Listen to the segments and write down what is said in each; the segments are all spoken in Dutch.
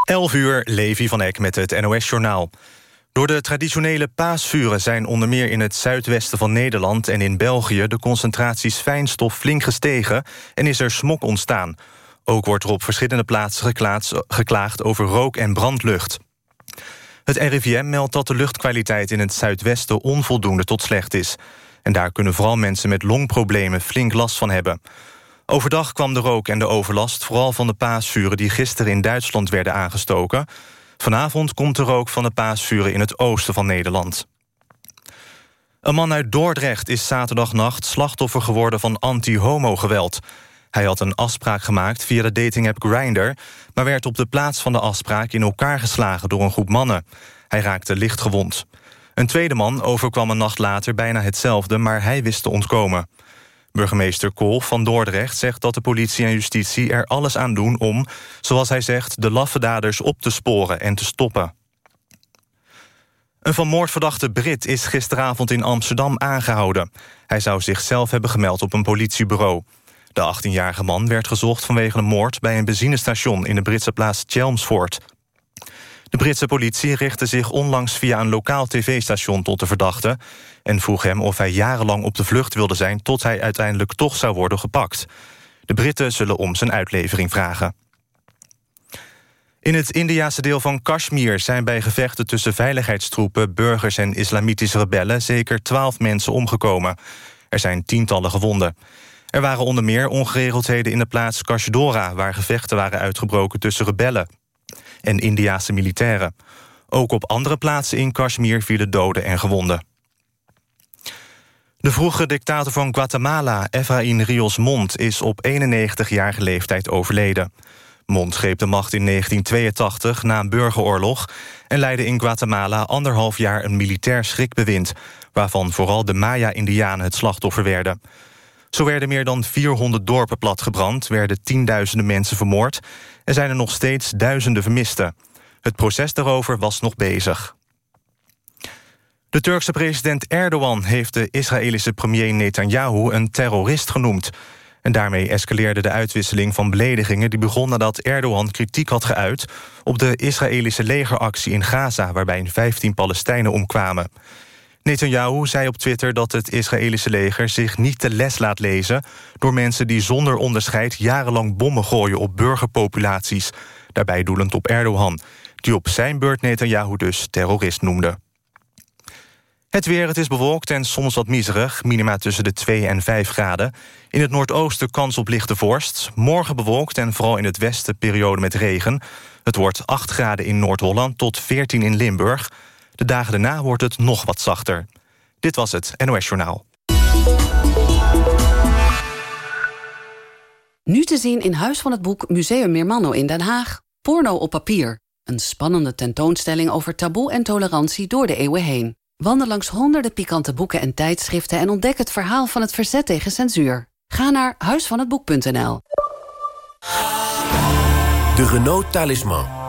11 uur, Levi van Eck met het NOS-journaal. Door de traditionele paasvuren zijn onder meer in het zuidwesten van Nederland... en in België de concentraties fijnstof flink gestegen... en is er smok ontstaan. Ook wordt er op verschillende plaatsen geklaagd over rook- en brandlucht. Het RIVM meldt dat de luchtkwaliteit in het zuidwesten... onvoldoende tot slecht is. En daar kunnen vooral mensen met longproblemen flink last van hebben... Overdag kwam de rook en de overlast vooral van de paasvuren... die gisteren in Duitsland werden aangestoken. Vanavond komt de rook van de paasvuren in het oosten van Nederland. Een man uit Dordrecht is zaterdagnacht slachtoffer geworden van anti-homo-geweld. Hij had een afspraak gemaakt via de datingapp Grindr... maar werd op de plaats van de afspraak in elkaar geslagen door een groep mannen. Hij raakte licht gewond. Een tweede man overkwam een nacht later bijna hetzelfde... maar hij wist te ontkomen. Burgemeester Kool van Dordrecht zegt dat de politie en justitie er alles aan doen om, zoals hij zegt, de laffe daders op te sporen en te stoppen. Een van moord verdachte Brit is gisteravond in Amsterdam aangehouden. Hij zou zichzelf hebben gemeld op een politiebureau. De 18-jarige man werd gezocht vanwege een moord... bij een benzinestation in de Britse plaats Chelmsford. De Britse politie richtte zich onlangs via een lokaal tv-station tot de verdachte... en vroeg hem of hij jarenlang op de vlucht wilde zijn... tot hij uiteindelijk toch zou worden gepakt. De Britten zullen om zijn uitlevering vragen. In het Indiase deel van Kashmir zijn bij gevechten tussen veiligheidstroepen, burgers en islamitische rebellen zeker twaalf mensen omgekomen. Er zijn tientallen gewonden. Er waren onder meer ongeregeldheden in de plaats Kashdora, waar gevechten waren uitgebroken tussen rebellen en Indiase militairen. Ook op andere plaatsen in Kashmir vielen doden en gewonden. De vroegere dictator van Guatemala, Efraín Rios Mont... is op 91-jarige leeftijd overleden. Mont greep de macht in 1982 na een burgeroorlog... en leidde in Guatemala anderhalf jaar een militair schrikbewind... waarvan vooral de Maya-Indianen het slachtoffer werden. Zo werden meer dan 400 dorpen platgebrand... werden tienduizenden mensen vermoord... en zijn er nog steeds duizenden vermisten. Het proces daarover was nog bezig. De Turkse president Erdogan heeft de Israëlische premier Netanyahu... een terrorist genoemd. En daarmee escaleerde de uitwisseling van beledigingen... die begon nadat Erdogan kritiek had geuit... op de Israëlische legeractie in Gaza... waarbij 15 Palestijnen omkwamen. Netanyahu zei op Twitter dat het Israëlische leger zich niet te les laat lezen... door mensen die zonder onderscheid jarenlang bommen gooien op burgerpopulaties. Daarbij doelend op Erdogan, die op zijn beurt Netanyahu dus terrorist noemde. Het weer, het is bewolkt en soms wat miserig. Minima tussen de 2 en 5 graden. In het noordoosten kans op lichte vorst. Morgen bewolkt en vooral in het westen periode met regen. Het wordt 8 graden in Noord-Holland tot 14 in Limburg. De dagen daarna wordt het nog wat zachter. Dit was het NOS Journaal. Nu te zien in Huis van het Boek Museum Meermanno in Den Haag. Porno op papier. Een spannende tentoonstelling over taboe en tolerantie door de eeuwen heen. Wandel langs honderden pikante boeken en tijdschriften... en ontdek het verhaal van het verzet tegen censuur. Ga naar huisvanhetboek.nl. De Renault Talisman.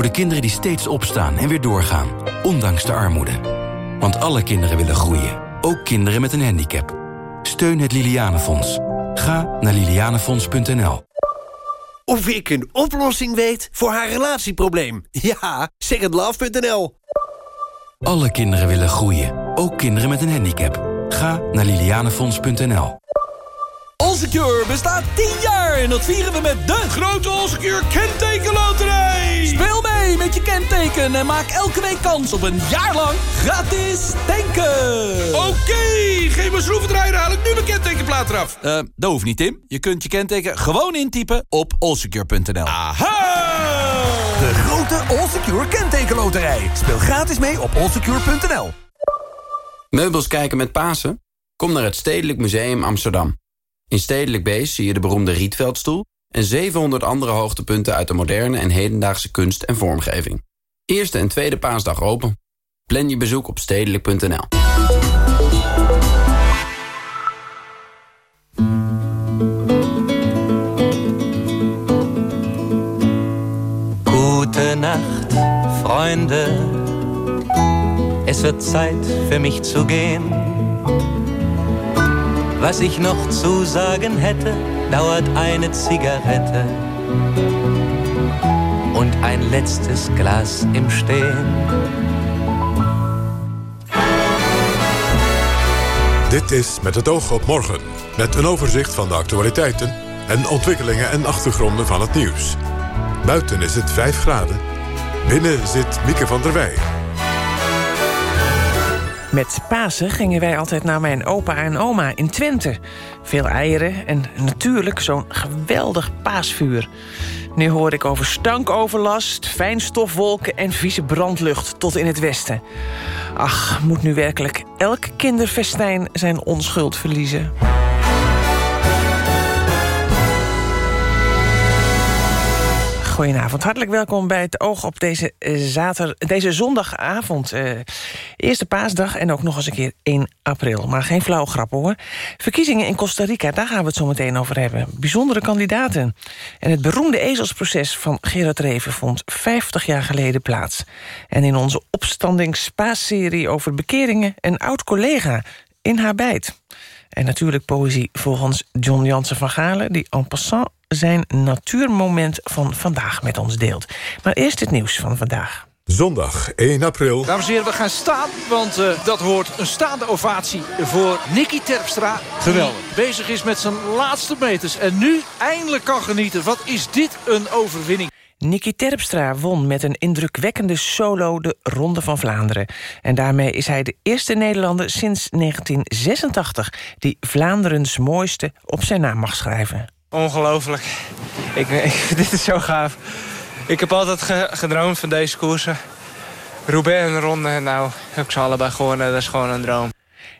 Voor de kinderen die steeds opstaan en weer doorgaan, ondanks de armoede. Want alle kinderen willen groeien, ook kinderen met een handicap. Steun het Lilianenfonds. Ga naar lilianenfonds.nl. Of ik een oplossing weet voor haar relatieprobleem? Ja, secondlove.nl. Alle kinderen willen groeien, ook kinderen met een handicap. Ga naar lilianenfonds.nl. Allsecure bestaat 10 jaar en dat vieren we met de grote Allsecure kentekenloterij. Speel mee met je kenteken en maak elke week kans op een jaar lang gratis tanken. Oké, geen maar schroevendraaier, haal ik nu mijn kentekenplaat eraf. Eh, dat hoeft niet, Tim. Je kunt je kenteken gewoon intypen op allsecure.nl. Aha! De grote Allsecure kentekenloterij. Speel gratis mee op allsecure.nl. Meubels kijken met Pasen? Kom naar het Stedelijk Museum Amsterdam. In Stedelijk Beest zie je de beroemde Rietveldstoel... en 700 andere hoogtepunten uit de moderne en hedendaagse kunst en vormgeving. Eerste en tweede paasdag open. Plan je bezoek op stedelijk.nl. Gute Nacht, Freunde. Es wird Zeit für mich zu gehen. Was ich noch zu sagen hätte, dauert eine Zigarette und ein letztes Glas im Stehen. Dit is Met het oog op morgen. Met een overzicht van de actualiteiten en ontwikkelingen en achtergronden van het nieuws. Buiten is het 5 graden. Binnen zit Mieke van der Wij. Met Pasen gingen wij altijd naar mijn opa en oma in Twente. Veel eieren en natuurlijk zo'n geweldig paasvuur. Nu hoor ik over stankoverlast, fijnstofwolken en vieze brandlucht tot in het westen. Ach, moet nu werkelijk elk kinderfestijn zijn onschuld verliezen? Goedenavond, hartelijk welkom bij het Oog op deze, eh, zater, deze zondagavond. Uh, eerste paasdag en ook nog eens een keer 1 april. Maar geen flauw grap hoor. Verkiezingen in Costa Rica, daar gaan we het zo meteen over hebben. Bijzondere kandidaten. En het beroemde ezelsproces van Gerard Reven vond 50 jaar geleden plaats. En in onze opstandingspaasserie over bekeringen... een oud-collega in haar bijt. En natuurlijk poëzie volgens John Jansen van Galen... die en passant zijn natuurmoment van vandaag met ons deelt. Maar eerst het nieuws van vandaag. Zondag 1 april. Dames en heren, we gaan staan, want uh, dat hoort een staande ovatie voor Nicky Terpstra. Geweldig. Die bezig is met zijn laatste meters en nu eindelijk kan genieten. Wat is dit een overwinning. Nicky Terpstra won met een indrukwekkende solo de Ronde van Vlaanderen. En daarmee is hij de eerste Nederlander sinds 1986... die Vlaanderens mooiste op zijn naam mag schrijven. Ongelooflijk. Ik, ik, dit is zo gaaf. Ik heb altijd ge, gedroomd van deze koersen. Roubaix en Ronde, nou heb ik ze allebei gewonnen. Dat is gewoon een droom.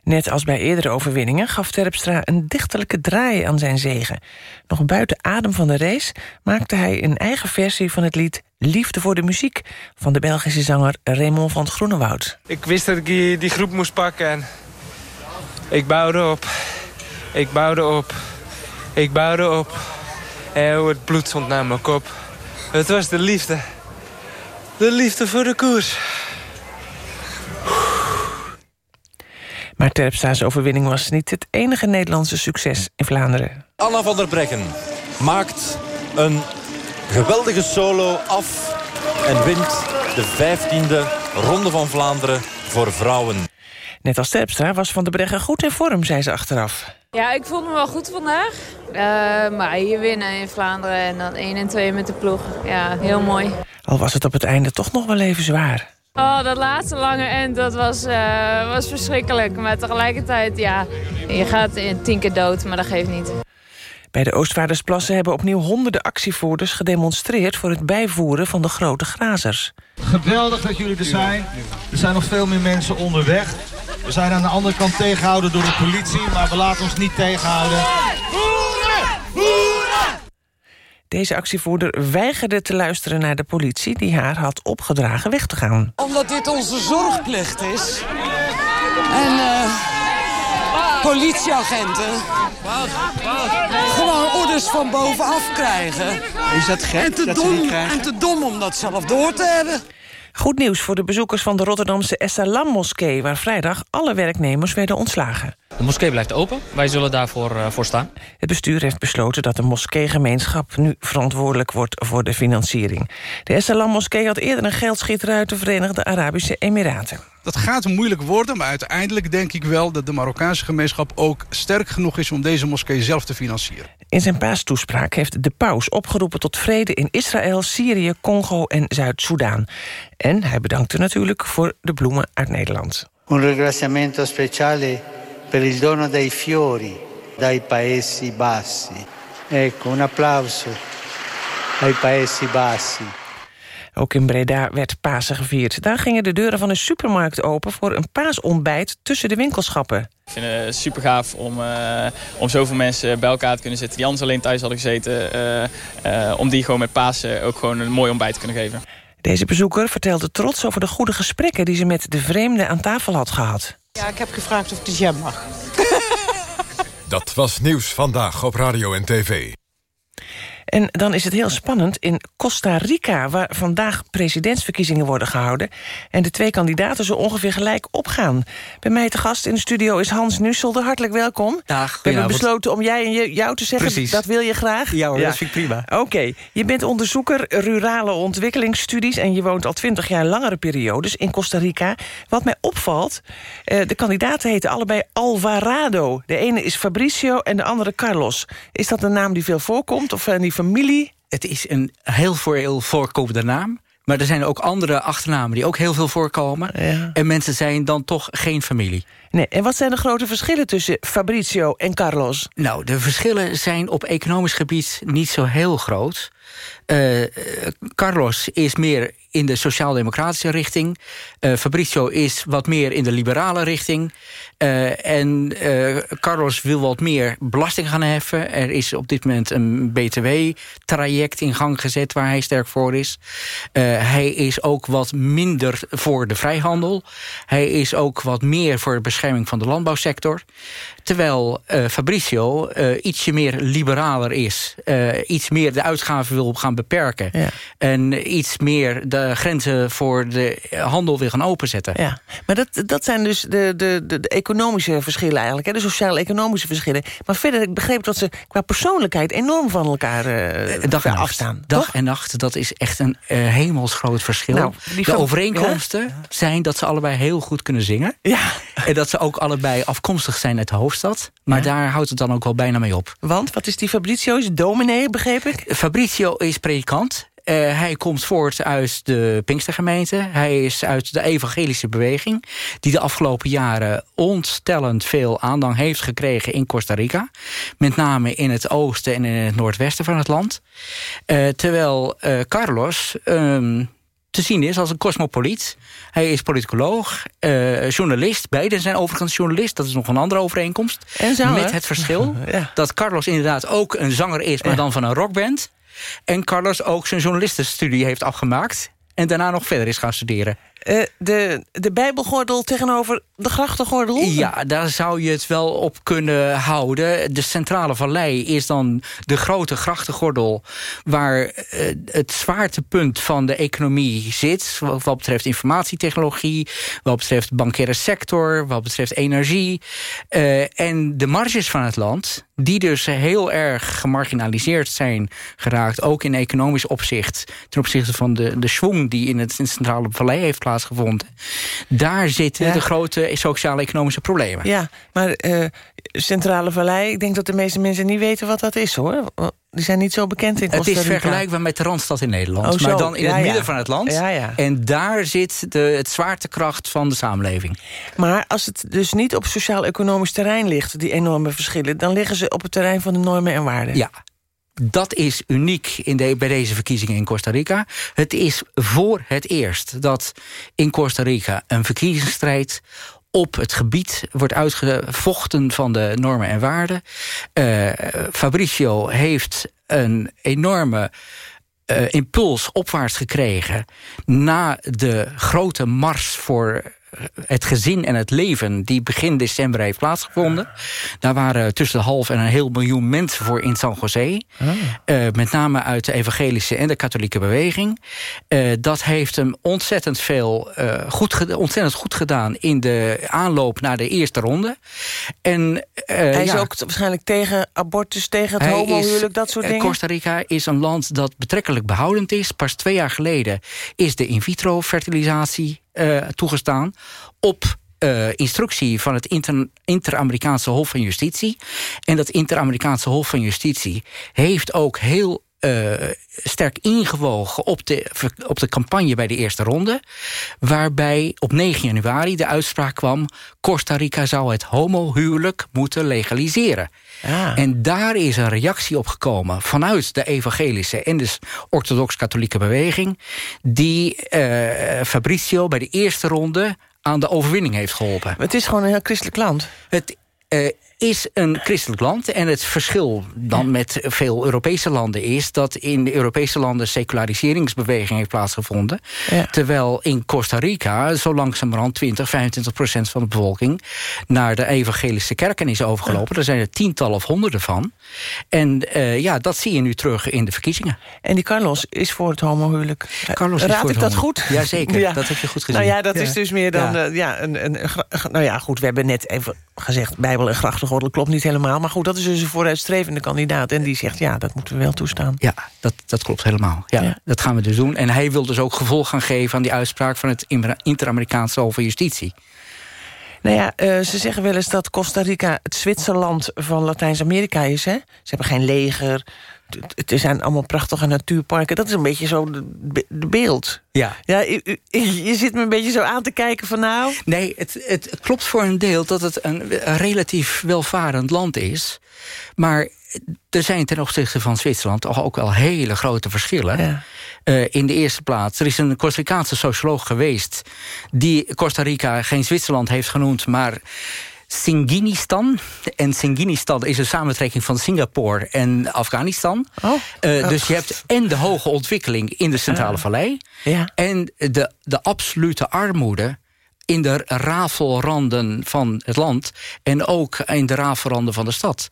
Net als bij eerdere overwinningen gaf Terpstra een dichterlijke draai aan zijn zegen. Nog buiten adem van de race maakte hij een eigen versie van het lied Liefde voor de muziek... van de Belgische zanger Raymond van het Groenewoud. Ik wist dat ik die, die groep moest pakken en ik bouwde op. Ik bouwde op. Ik bouwde op. En het bloed stond naar mijn kop. Het was de liefde. De liefde voor de koers. Maar Terpstra's overwinning was niet het enige Nederlandse succes in Vlaanderen. Anna van der Breggen maakt een geweldige solo af... en wint de 15e Ronde van Vlaanderen voor vrouwen. Net als Terpstra was Van der Breggen goed in vorm, zei ze achteraf. Ja, ik vond me wel goed vandaag. Uh, maar hier winnen in Vlaanderen en dan 1 en 2 met de ploeg. Ja, heel mooi. Al was het op het einde toch nog wel even zwaar. Oh, dat laatste lange end, dat was, uh, was verschrikkelijk. Maar tegelijkertijd, ja, je gaat in tien keer dood, maar dat geeft niet. Bij de Oostvaardersplassen hebben opnieuw honderden actievoerders gedemonstreerd... voor het bijvoeren van de grote grazers. Geweldig dat jullie er zijn. Er zijn nog veel meer mensen onderweg. We zijn aan de andere kant tegengehouden door de politie, maar we laten ons niet tegenhouden. Deze actievoerder weigerde te luisteren naar de politie... die haar had opgedragen weg te gaan. Omdat dit onze zorgplicht is. En uh, politieagenten gewoon orders van bovenaf krijgen. Is dat gek en te, dat dom, en te dom om dat zelf door te hebben. Goed nieuws voor de bezoekers van de Rotterdamse Essalam-moskee... waar vrijdag alle werknemers werden ontslagen. De moskee blijft open. Wij zullen daarvoor uh, voor staan. Het bestuur heeft besloten dat de moskeegemeenschap... nu verantwoordelijk wordt voor de financiering. De Essalam-moskee had eerder een geldschieter uit de Verenigde Arabische Emiraten. Dat gaat moeilijk worden, maar uiteindelijk denk ik wel... dat de Marokkaanse gemeenschap ook sterk genoeg is... om deze moskee zelf te financieren. In zijn paastoespraak heeft de paus opgeroepen tot vrede in Israël, Syrië, Congo en Zuid-Soedan. En hij bedankte natuurlijk voor de bloemen uit Nederland. Un ringraziamento speciale per il dono dei fiori dai Paesi Bassi. Ecco, un applauso ai Paesi Bassi. Ook in Breda werd Pasen gevierd. Daar gingen de deuren van een supermarkt open... voor een paasontbijt tussen de winkelschappen. Ik vind het super gaaf om, uh, om zoveel mensen bij elkaar te kunnen zitten... die anders alleen thuis hadden gezeten... Uh, uh, om die gewoon met Pasen ook gewoon een mooi ontbijt te kunnen geven. Deze bezoeker vertelde trots over de goede gesprekken... die ze met de vreemde aan tafel had gehad. Ja, ik heb gevraagd of ik de jam mag. Dat was Nieuws Vandaag op Radio en TV. En dan is het heel spannend in Costa Rica... waar vandaag presidentsverkiezingen worden gehouden... en de twee kandidaten zo ongeveer gelijk opgaan. Bij mij te gast in de studio is Hans Nusselder. Hartelijk welkom. Dag, We hebben besloten om jij en jou te zeggen, Precies. dat wil je graag? Ja hoor, dat vind ik prima. Oké, je bent onderzoeker rurale ontwikkelingsstudies... en je woont al twintig jaar langere periodes in Costa Rica. Wat mij opvalt, eh, de kandidaten heten allebei Alvarado. De ene is Fabricio en de andere Carlos. Is dat een naam die veel voorkomt of in die familie? Het is een heel veel voorkomende naam. Maar er zijn ook andere achternamen die ook heel veel voorkomen. En mensen zijn dan toch geen familie. Nee, en wat zijn de grote verschillen tussen Fabricio en Carlos? Nou, de verschillen zijn op economisch gebied niet zo heel groot. Eh, Carlos is meer in de sociaal-democratische richting. Eh, Fabricio is wat meer in de liberale richting. Eh, en eh, Carlos wil wat meer belasting gaan heffen. Er is op dit moment een btw-traject in gang gezet... waar hij sterk voor is. Eh, hij is ook wat minder voor de vrijhandel. Hij is ook wat meer voor de bescherming van de landbouwsector. Terwijl Fabricio eh, ietsje meer liberaler is. Iets meer de uitgaven wil gaan beperken. En iets meer de grenzen voor de handel wil gaan openzetten. Ja, maar dat, dat zijn dus de, de, de, de economische verschillen eigenlijk. Hè? De sociaal-economische verschillen. Maar verder, ik begreep dat ze qua persoonlijkheid... enorm van elkaar eh, Dag en nacht. afstaan. Dag en nacht, dat is echt een eh, hemelsgroot verschil. Nou, de van- overeenkomsten zijn dat ze allebei heel goed kunnen zingen. Ja. En dat ze ook allebei afkomstig zijn uit de hoofdstad. Maar daar houdt het dan ook wel bijna mee op. Want, wat is die Fabricio? Is dominee, begreep ik? Fabricio is predikant. Eh, hij komt voort uit de Pinkstergemeente. Hij is uit de evangelische beweging... die de afgelopen jaren ontstellend veel aandacht heeft gekregen in Costa Rica. Met name in het oosten en in het noordwesten van het land. Eh, terwijl eh, Carlos... ehm, te zien is als een cosmopoliet. Hij is politicoloog, eh, journalist. Beiden zijn overigens journalist. Dat is nog een andere overeenkomst. En zanger. Met het verschil Ja. dat Carlos inderdaad ook een zanger is... maar dan van een rockband. En Carlos ook zijn journalistenstudie heeft afgemaakt... en daarna nog verder is gaan studeren. Eh, de, de bijbelgordel tegenover de grachtengordel? Ja, daar zou je het wel op kunnen houden. De centrale vallei is dan de grote grachtengordel... waar eh, het zwaartepunt van de economie zit... wat betreft informatietechnologie... wat betreft de bankaire sector, wat betreft energie. Eh, en de marges van het land, die dus heel erg gemarginaliseerd zijn geraakt... ook in economisch opzicht... ten opzichte van de, de schwung die in het in de centrale vallei heeft plaatsgevonden... daar zitten Ja. de grote sociaal-economische problemen. Ja, maar eh, Centrale Vallei, ik denk dat de meeste mensen niet weten wat dat is, hoor. Die zijn niet zo bekend in Costa Het Rica. is vergelijkbaar met de Randstad in Nederland. Oh, maar dan in Ja, het ja. midden van het land. Ja, ja. En daar zit de, het zwaartekracht van de samenleving. Maar als het dus niet op sociaal-economisch terrein ligt... die enorme verschillen, dan liggen ze op het terrein van de normen en waarden. Ja. Dat is uniek in de, bij deze verkiezingen in Costa Rica. Het is voor het eerst dat in Costa Rica een verkiezingsstrijd op het gebied wordt uitgevochten van de normen en waarden. Eh, Fabricio heeft een enorme eh, impuls opwaarts gekregen... na de grote mars voor het gezin en het leven... die begin december heeft plaatsgevonden. Daar waren tussen de half en een heel miljoen mensen voor in San José. Eh, met name uit de evangelische en de katholieke beweging. Eh, dat heeft hem ontzettend, veel, eh, goed ontzettend goed gedaan... in de aanloop naar de eerste ronde. En, Hij is ja, ook waarscheinlijk tegen abortus, tegen het homohuwelijk, dat soort dingen. Costa Rica is een land dat betrekkelijk behoudend is. Pas twee jaar geleden is de in vitro fertilisatie toegestaan... op eh, instructie van het Inter- Inter-Amerikaanse Hof van Justitie. En dat Inter-Amerikaanse Hof van Justitie heeft ook heel eh, sterk ingewogen op de, op de campagne bij de eerste ronde. Waarbij op 9 januari de uitspraak kwam... Costa Rica zou het homohuwelijk moeten legaliseren. En daar is een reactie op gekomen vanuit de evangelische... en de orthodox-katholieke beweging... die eh, Fabricio bij de eerste ronde aan de overwinning heeft geholpen. Het is gewoon een heel christelijk land. Het, eh, is een christelijk land. En het verschil dan met veel Europese landen is... dat in de Europese landen seculariseringsbeweging heeft plaatsgevonden. Terwijl in Costa Rica zo langzamerhand 20, 25 procent van de bevolking... naar de evangelische kerken is overgelopen. Er zijn er tientallen of honderden van. En uh, ja, dat zie je nu terug in de verkiezingen. En die Carlos is voor het homohuwelijk. Carlos Raad voor ik dat goed? Jazeker, ja. dat heb je goed gezien. Nou ja, dat is dus meer dan... Ja. Uh, ja, een, een, nou ja, goed, we hebben net even gezegd... Bijbel en grachtengordel klopt niet helemaal. Maar goed, dat is dus een vooruitstrevende kandidaat. En die zegt, ja, dat moeten we wel toestaan. Ja, dat, dat klopt helemaal. Ja, ja, Dat gaan we dus doen. En hij wil dus ook gevolg gaan geven... aan die uitspraak van het Inter-Amerikaanse Hof van Justitie. Nou ja, uh, ze zeggen wel eens dat Costa Rica het Zwitserland van Latijns-Amerika is. Hè? Ze hebben geen leger, het zijn allemaal prachtige natuurparken. Dat is een beetje zo de, de beeld. Ja. ja je, je, zit me een beetje zo aan te kijken van nou... Nee, het, het klopt voor een deel dat het een, een relatief welvarend land is. Maar er zijn ten opzichte van Zwitserland toch ook wel hele grote verschillen. Ja. Uh, in de eerste plaats, er is een Costa Ricaanse socioloog geweest... die Costa Rica geen Zwitserland heeft genoemd... maar Singinistan. En Singinistan is een samentrekking van Singapore en Afghanistan. Oh. Uh, dus je hebt en de hoge ontwikkeling in de Centrale uh. Vallei... Ja. en de, de absolute armoede in de rafelranden van het land... en ook in de rafelranden van de stad.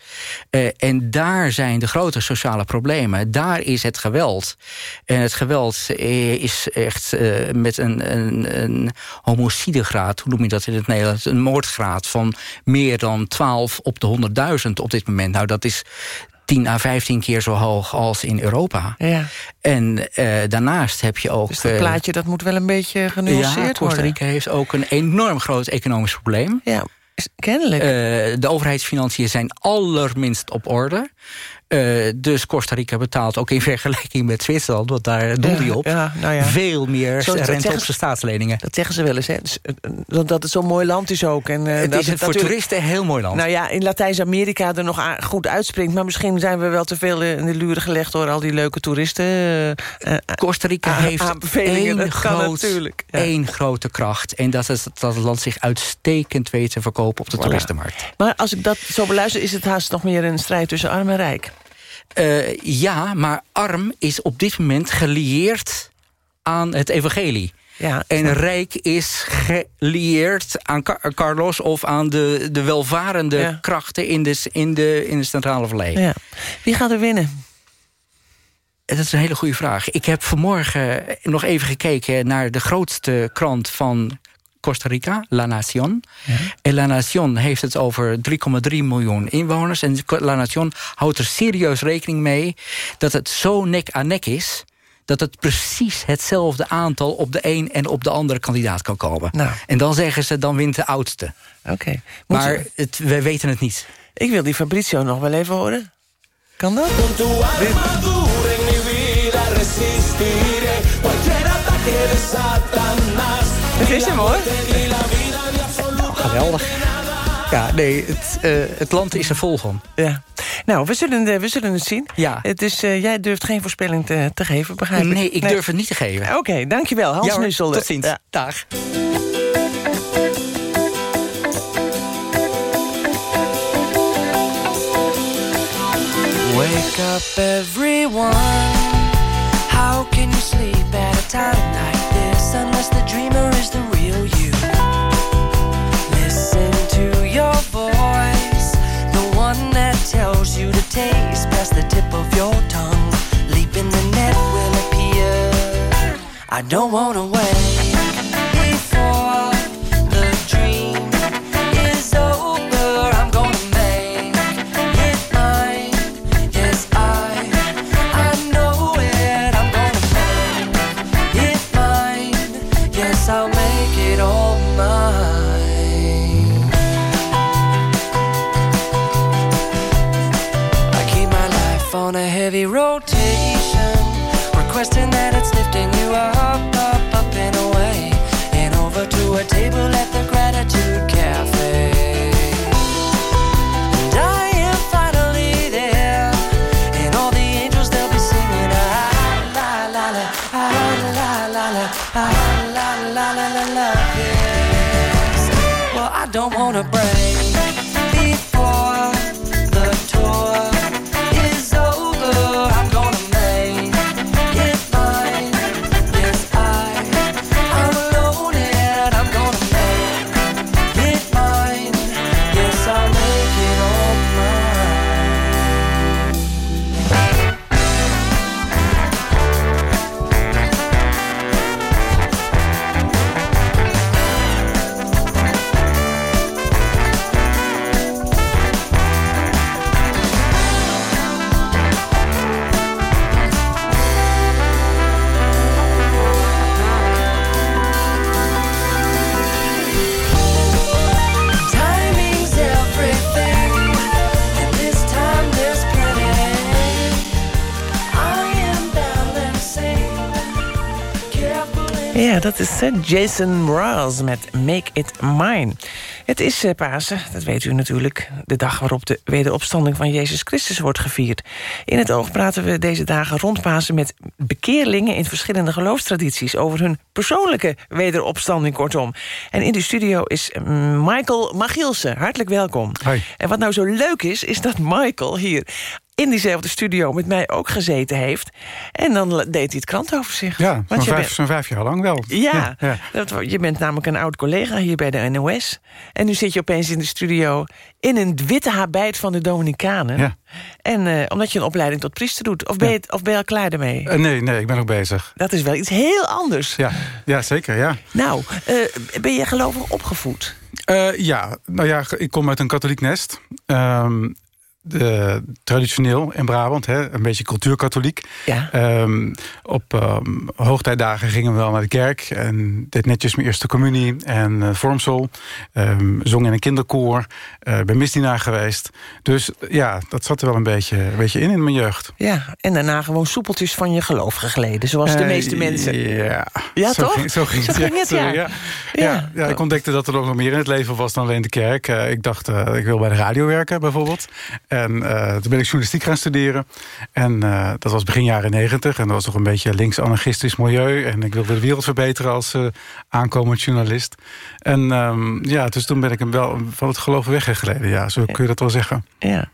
Uh, en daar zijn de grote sociale problemen. Daar is het geweld. En het geweld uh, is echt uh, met een, een, een homicidegraad... hoe noem je dat in het Nederlands? Een moordgraad van meer dan 12 op de 100.000 op dit moment. Nou, dat is 10 à 15 keer zo hoog als in Europa. Ja. En uh, daarnaast heb je ook... Dus dat plaatje dat moet wel een beetje genuanceerd worden. Ja, Costa Rica heeft ook een enorm groot economisch probleem. Ja, kennelijk. Uh, de overheidsfinanciën zijn allerminst op orde. Uh, dus Costa Rica betaalt ook in vergelijking met Zwitserland... want daar doel hij op, ja, nou ja. veel meer Zo, rente op zijn staatsleningen. Dat zeggen ze wel eens, hè? Dus, dat het zo'n mooi land is ook. En, uh, het dat is het voor toeristen een heel mooi land. Nou ja, in Latijns-Amerika er nog goed uitspringt... maar misschien zijn we wel te veel in de luren gelegd... door al die leuke toeristen. Uh, Costa Rica heeft één, groot. Ja. één grote kracht. En dat is dat het land zich uitstekend weet te verkopen op de voilà. toeristenmarkt. Maar als ik dat zo beluister... is het haast nog meer een strijd tussen arm en rijk. Uh, ja, maar arm is op dit moment gelieerd aan het evangelie. Ja, en rijk is gelieerd aan Carlos of aan de, de welvarende ja. krachten in de, in, de, in de centrale vallei. Ja. Wie gaat er winnen? Dat is een hele goede vraag. Ik heb vanmorgen nog even gekeken naar de grootste krant van Costa Rica, La Nación. Ja. En La Nación heeft het over 3,3 miljoen inwoners. En La Nación houdt er serieus rekening mee... dat het zo nek aan nek is dat het precies hetzelfde aantal op de een en op de andere kandidaat kan komen. Nou. En dan zeggen ze, dan wint de oudste. Oké. Okay. Maar het, wij weten het niet. Ik wil die Fabrizio nog wel even horen. Kan dat? Het is hem hoor. Oh, geweldig. Ja, nee, het, uh, het land is er vol van. Ja. Nou, we zullen, uh, we zullen het zien. Ja. Het is, uh, jij durft geen voorspelling te, te geven, begrijp ik? Nee, ik nee. durf het niet te geven. Oké, okay, dankjewel. Hans ja, Nussel. Tot ziens. Ja. Dag. Wake up everyone How can you sleep at a time like Unless the dreamer is the real you. Listen to your voice The one that tells you to taste Past the tip of your tongue. Leap in the net will appear. I don't wanna Ja, dat is eh, Jason Mraz met Make It Mine. Het is eh, Pasen, dat weet u natuurlijk. De dag waarop de wederopstanding van Jezus Christus wordt gevierd. In het oog praten we deze dagen rond Pasen met bekeerlingen... in verschillende geloofstradities over hun persoonlijke wederopstanding, kortom. En in de studio is mm, Michael Magielsen. Hartelijk welkom. Hoi. En wat nou zo leuk is, is dat Michael hier in diezelfde studio met mij ook gezeten heeft. En dan deed hij het krantoverzicht. Ja, zo'n vijf, bent- zo'n vijf jaar lang wel. ja, ja. Dat, je bent namelijk een oud collega hier bij de NOS. En nu zit je opeens in de studio in een witte habijt van de Dominicanen. Ja. En eh, omdat je een opleiding tot priester doet. Of ben, je, het- of ben je al klaar daarmee? Eh, nee, nee, ik ben nog bezig. Dat is wel iets heel anders. Ja, ja zeker, ja. Nou, eh, ben je gelovig opgevoed? Ja, nou ja, ik kom uit een katholiek nest. Ehm, de, traditioneel in Brabant, hè, een beetje cultuurkatholiek. Ja. Ehm, op ehm, hoogtijdagen gingen we wel naar de kerk en deed netjes mijn eerste communie en vormsel. Ehm, zong in een kinderkoor, eh, ben misdienaar geweest. Dus ja, dat zat er wel een beetje, een beetje in in mijn jeugd. Ja, en daarna gewoon soepeltjes van je geloof gegleden. Zoals de Eh, meeste mensen. Ja, Ja, zo toch? Ging, zo ging Zo het, ging het, ja. ja. Ja. Ja, ja, ik ontdekte dat er ook nog meer in het leven was dan alleen de kerk. Ik dacht, ik wil bij de radio werken bijvoorbeeld. En eh, toen ben ik journalistiek gaan studeren. En eh, dat was begin jaren negentig. En dat was nog een beetje links-anarchistisch milieu. En ik wilde de wereld verbeteren als eh, aankomend journalist. En ehm, ja, dus toen ben ik hem wel van het geloof weggegleden. Ja, zo kun je dat wel zeggen. Ja.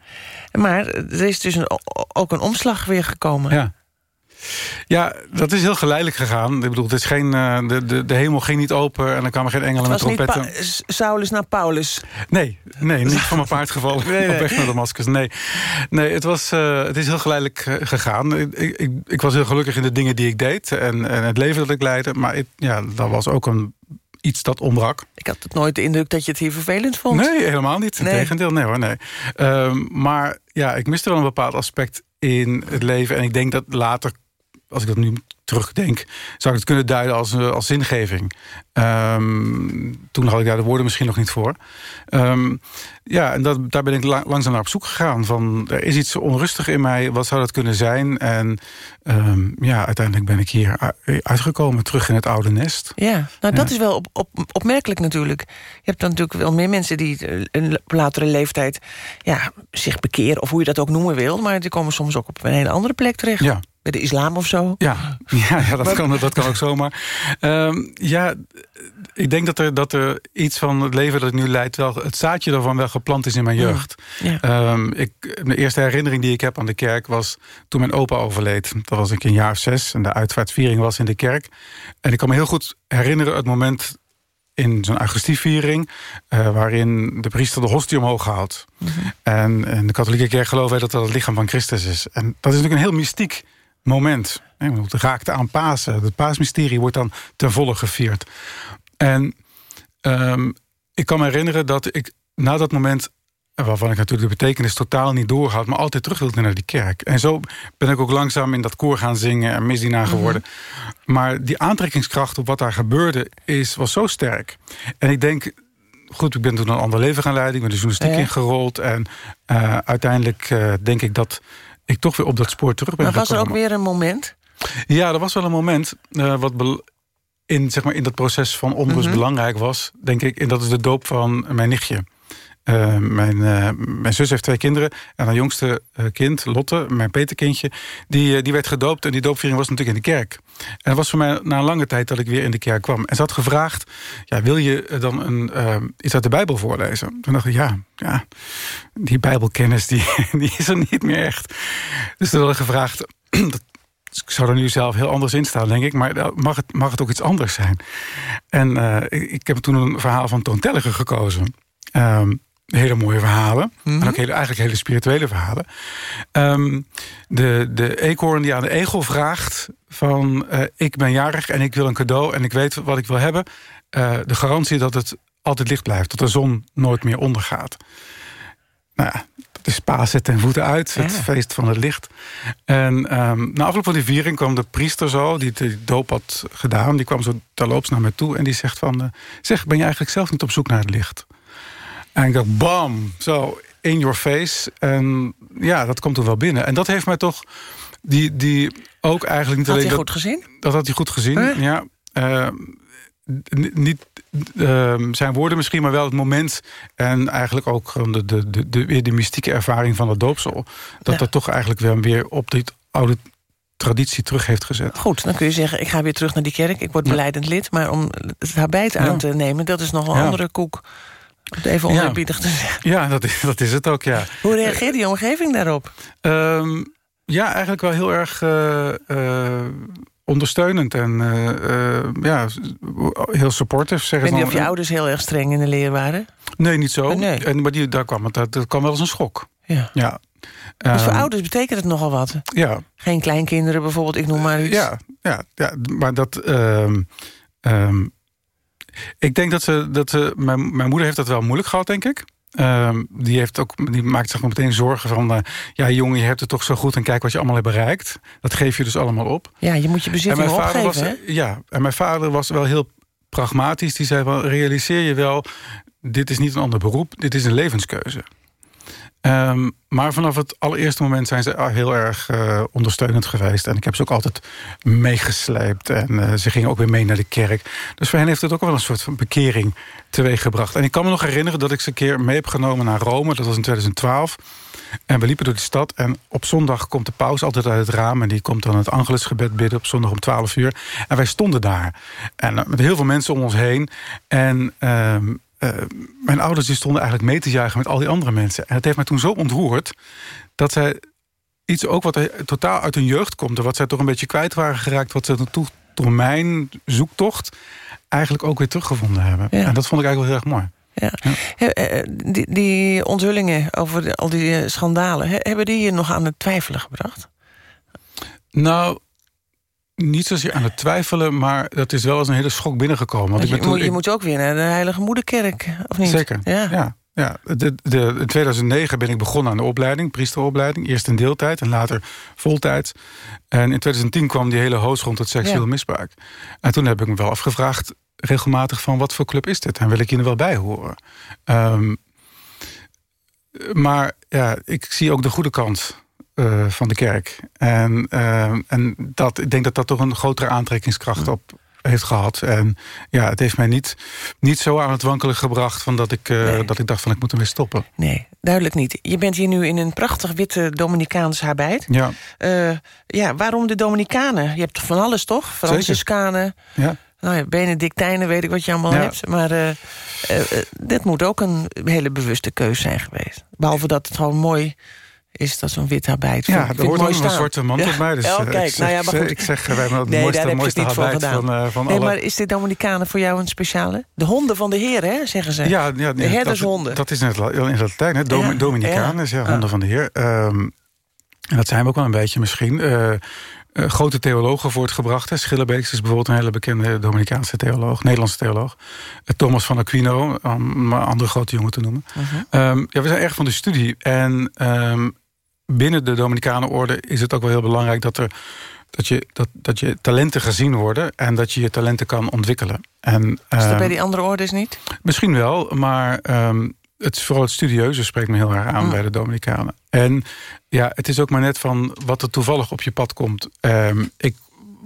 Maar er is dus een, ook een omslag weer gekomen. Ja. Ja, dat is heel geleidelijk gegaan. Ik bedoel, het is geen, eh, de, de, de hemel ging niet open en dan kwamen geen engelen met was niet trompetten. S- Saulus naar Paulus. Nee, nee, niet van mijn paard gevallen Nee, nee. op weg naar Damascus. Nee, nee het, was, eh, het is heel geleidelijk eh, gegaan. Ik, ik, ik was heel gelukkig in de dingen die ik deed en, en het leven dat ik leidde. Maar ik, ja, dat was ook een, iets dat ontbrak. Ik had het nooit de indruk dat je het hier vervelend vond. Nee, helemaal niet. Nee. Integendeel, nee hoor, nee. Ehm, maar ja, ik miste wel een bepaald aspect in het leven. En ik denk dat later, als ik dat nu terugdenk... zou ik het kunnen duiden als, eh, als zingeving. Ehm, toen had ik daar de woorden misschien nog niet voor. Ehm, ja, en dat, daar ben ik la- langzaam naar op zoek gegaan. Van, er is iets onrustig in mij, wat zou dat kunnen zijn? En ehm, ja, uiteindelijk ben ik hier uitgekomen, terug in het oude nest. Ja, nou dat Ja. is wel op, op, opmerkelijk natuurlijk. Je hebt dan natuurlijk wel meer mensen die eh, een latere leeftijd ja, zich bekeren, of hoe je dat ook noemen wil, maar die komen soms ook op een hele andere plek terecht. Ja. Bij de islam of zo. Ja, ja, ja dat, kan, dat kan ook zomaar. Ehm, ja, ik denk dat er, dat er iets van het leven dat ik nu leid... Wel, het zaadje daarvan wel geplant is in mijn Ja. jeugd. Ja. Ehm, ik, de eerste herinnering die ik heb aan de kerk was toen mijn opa overleed. Dat was ik een jaar of zes en de uitvaartviering was in de kerk. En ik kan me heel goed herinneren het moment in zo'n Augustieviering... eh, waarin de priester de hostie omhoog houdt. En in de katholieke kerk wij dat dat het lichaam van Christus is. En dat is natuurlijk een heel mystiek moment. Het raakt aan Pasen. Het paasmysterie wordt dan ten volle gevierd. En ehm, ik kan me herinneren dat ik na dat moment... waarvan ik natuurlijk de betekenis totaal niet doorhad... maar altijd terug wilde naar die kerk. En zo ben ik ook langzaam in dat koor gaan zingen... en misdienaar geworden. Maar die aantrekkingskracht op wat daar gebeurde... Is, was zo sterk. En ik denk... Goed, ik ben toen een ander leven gaan leiden. Ik ben de journalistiek Ja. ingerold. En eh, uiteindelijk eh, denk ik dat ik toch weer op dat spoor terug ben Maar was er ook weer een moment? Ja, er was wel een moment eh, wat in, zeg maar, in dat proces van onrust Mhm. belangrijk was, denk ik. En dat is de doop van mijn nichtje. Eh, mijn, eh, mijn zus heeft twee kinderen. En haar jongste eh, kind, Lotte, mijn petekindje... Die, die werd gedoopt en die doopviering was natuurlijk in de kerk. En het was voor mij na een lange tijd dat ik weer in de kerk kwam. En ze had gevraagd, ja, wil je dan een, iets uit de Bijbel voorlezen? Toen dacht ik, ja, ja die Bijbelkennis die, die is er niet meer echt. Dus toen had ik gevraagd... dat, ik zou er nu zelf heel anders in staan, denk ik. Maar mag het, mag het ook iets anders zijn? En ik, ik heb toen een verhaal van Toon Telliger gekozen. Ehm, hele mooie verhalen. En ook hele, eigenlijk hele spirituele verhalen. Ehm, de, de eekhoorn die aan de egel vraagt van... eh, ik ben jarig en ik wil een cadeau en ik weet wat ik wil hebben. Eh, de garantie dat het altijd licht blijft. Dat de zon nooit meer ondergaat. Nou ja, dat is Pasen ten voeten uit. Het Ja. feest van het licht. En ehm, na afloop van die viering kwam de priester zo... die de doop had gedaan. Die kwam zo terloops naar me toe en die zegt van... eh, zeg, ben je eigenlijk zelf niet op zoek naar het licht? En ik dacht, bam, zo, in your face. En ja, dat komt toen wel binnen. En dat heeft mij toch... Die, die ook eigenlijk niet Had alleen... hij dat- goed gezien? Dat had hij goed gezien, Huh? ja. eh, n- niet ehm, zijn woorden misschien, maar wel het moment... en eigenlijk ook de, de, de, de, weer de mystieke ervaring van het doopsel. Dat dat toch eigenlijk wel weer op dit oude traditie terug heeft gezet. Goed, dan kun je zeggen, ik ga weer terug naar die kerk. Ik word beleidend lid. Maar om het habijt aan Ja. te nemen, dat is nog een Ja. andere koek. Om het even Ja. onerbiedig te zeggen. Ja, dat is, dat is het ook, ja. Hoe reageert die omgeving daarop? Ehm, ja, eigenlijk wel heel erg eh, eh, ondersteunend en eh, ja, heel supportive. Ik Zeggen dan. of je ouders heel erg streng in de leer waren. Nee, niet zo. Oh, nee. En, maar die, daar kwam het, dat, dat kwam wel als een schok. Ja. ja. Dus voor Ehm, ouders betekent het nogal wat. Ja, Geen kleinkinderen bijvoorbeeld, ik noem maar iets. ja, ja, ja, maar dat. ehm, ik denk dat ze. Dat ze mijn, mijn moeder heeft dat wel moeilijk gehad, denk ik. Ehm, die, heeft ook, die maakt zich meteen zorgen van... eh, ja, jongen, je hebt het toch zo goed en kijk wat je allemaal hebt bereikt. Dat geef je dus allemaal op. Ja, je moet je bezittingen En mijn vader opgeven, was? Ja, en mijn vader was wel heel pragmatisch. Die zei wel, realiseer je wel... dit is niet een ander beroep, dit is een levenskeuze. Ehm, maar vanaf het allereerste moment zijn ze heel erg eh, ondersteunend geweest. En ik heb ze ook altijd meegesleept. En eh, ze gingen ook weer mee naar de kerk. Dus voor hen heeft het ook wel een soort van bekering teweeggebracht. En ik kan me nog herinneren dat ik ze een keer mee heb genomen naar Rome. Dat was in 2012. En we liepen door de stad. En op zondag komt de paus altijd uit het raam. En die komt dan het Angelusgebed bidden op zondag om 12 uur. En wij stonden daar. En eh, met heel veel mensen om ons heen. En ehm, eh, mijn ouders die stonden eigenlijk mee te juichen met al die andere mensen. En het heeft mij toen zo ontroerd dat zij iets ook wat er totaal uit hun jeugd komt... en wat zij toch een beetje kwijt waren geraakt... wat ze toe, door mijn zoektocht eigenlijk ook weer teruggevonden hebben. Ja. En dat vond ik eigenlijk wel heel erg mooi. Ja. He- eh, Die, die onthullingen over de- al die eh, schandalen... he- hebben die je nog aan het twijfelen gebracht? Nou, niet zozeer aan het twijfelen... maar dat is wel als een hele schok binnengekomen. Want Want ik je, ben toen, moet, je ik- moet ook weer naar de Heilige Moederkerk, of niet? Zeker, Ja. ja. ja. De, de, in 2009 ben ik begonnen aan de opleiding, priesteropleiding. Eerst in deeltijd en later voltijd. En in 2010 kwam die hele hoos rond het seksueel Ja. misbruik. En toen heb ik me wel afgevraagd regelmatig van... wat voor club is dit en wil ik hier er wel bij horen? Ehm, maar ja, ik zie ook de goede kant eh, van de kerk. En, ehm, en dat, ik denk dat dat toch een grotere aantrekkingskracht op heeft gehad. En ja, het heeft mij niet, niet zo aan het wankelen gebracht... Van dat, ik, eh, dat ik dacht van ik moet ermee stoppen. Nee, duidelijk niet. Je bent hier nu in een prachtig witte Dominicaans habit. Ja, Eh, ja, waarom de Dominicanen? Je hebt van alles, toch? Franciscanen, ja. nou ja, Benedictijnen, weet ik wat je allemaal Ja. hebt. Maar eh, eh, eh, dit moet ook een hele bewuste keus zijn geweest. Behalve dat het gewoon mooi is, dat zo'n wit habit. Ja, er hoort ook een zwarte mantel Ja. bij. Dus, oh, eh, kijk, ik nou ja, zeg- maar goed. ik zeg, wij hebben het nee, mooiste- daar heb je het mooiste niet habit gedaan. van, eh, van nee, alle- maar is de Dominicanen voor jou een speciale? De honden van de heer, hè, zeggen ze. Ja, ja de herdershonden. Dat, dat is La- in het Latijn, hè? Dom, Ja, Dominicanus, ja, ja. honden van de heer. Ehm, en dat zijn we ook wel een beetje misschien. Eh, eh, grote theologen voortgebracht. Hè. Schillebeeks is bijvoorbeeld een hele bekende Dominicaanse theoloog, Nederlandse theoloog. Eh, Thomas van Aquino, om een andere grote jongen te noemen. Mhm. Ehm, ja, we zijn erg van de studie. En ehm, binnen de Dominicanenorde is het ook wel heel belangrijk dat er dat je, dat, dat je talenten gezien worden en dat je je talenten kan ontwikkelen. En, Is dat ehm, bij die andere orders niet? Misschien wel, maar ehm, het vooral het studieuze spreekt me heel erg aan Mm. bij de Dominicanen. En ja, het is ook maar net van wat er toevallig op je pad komt. Ehm, ik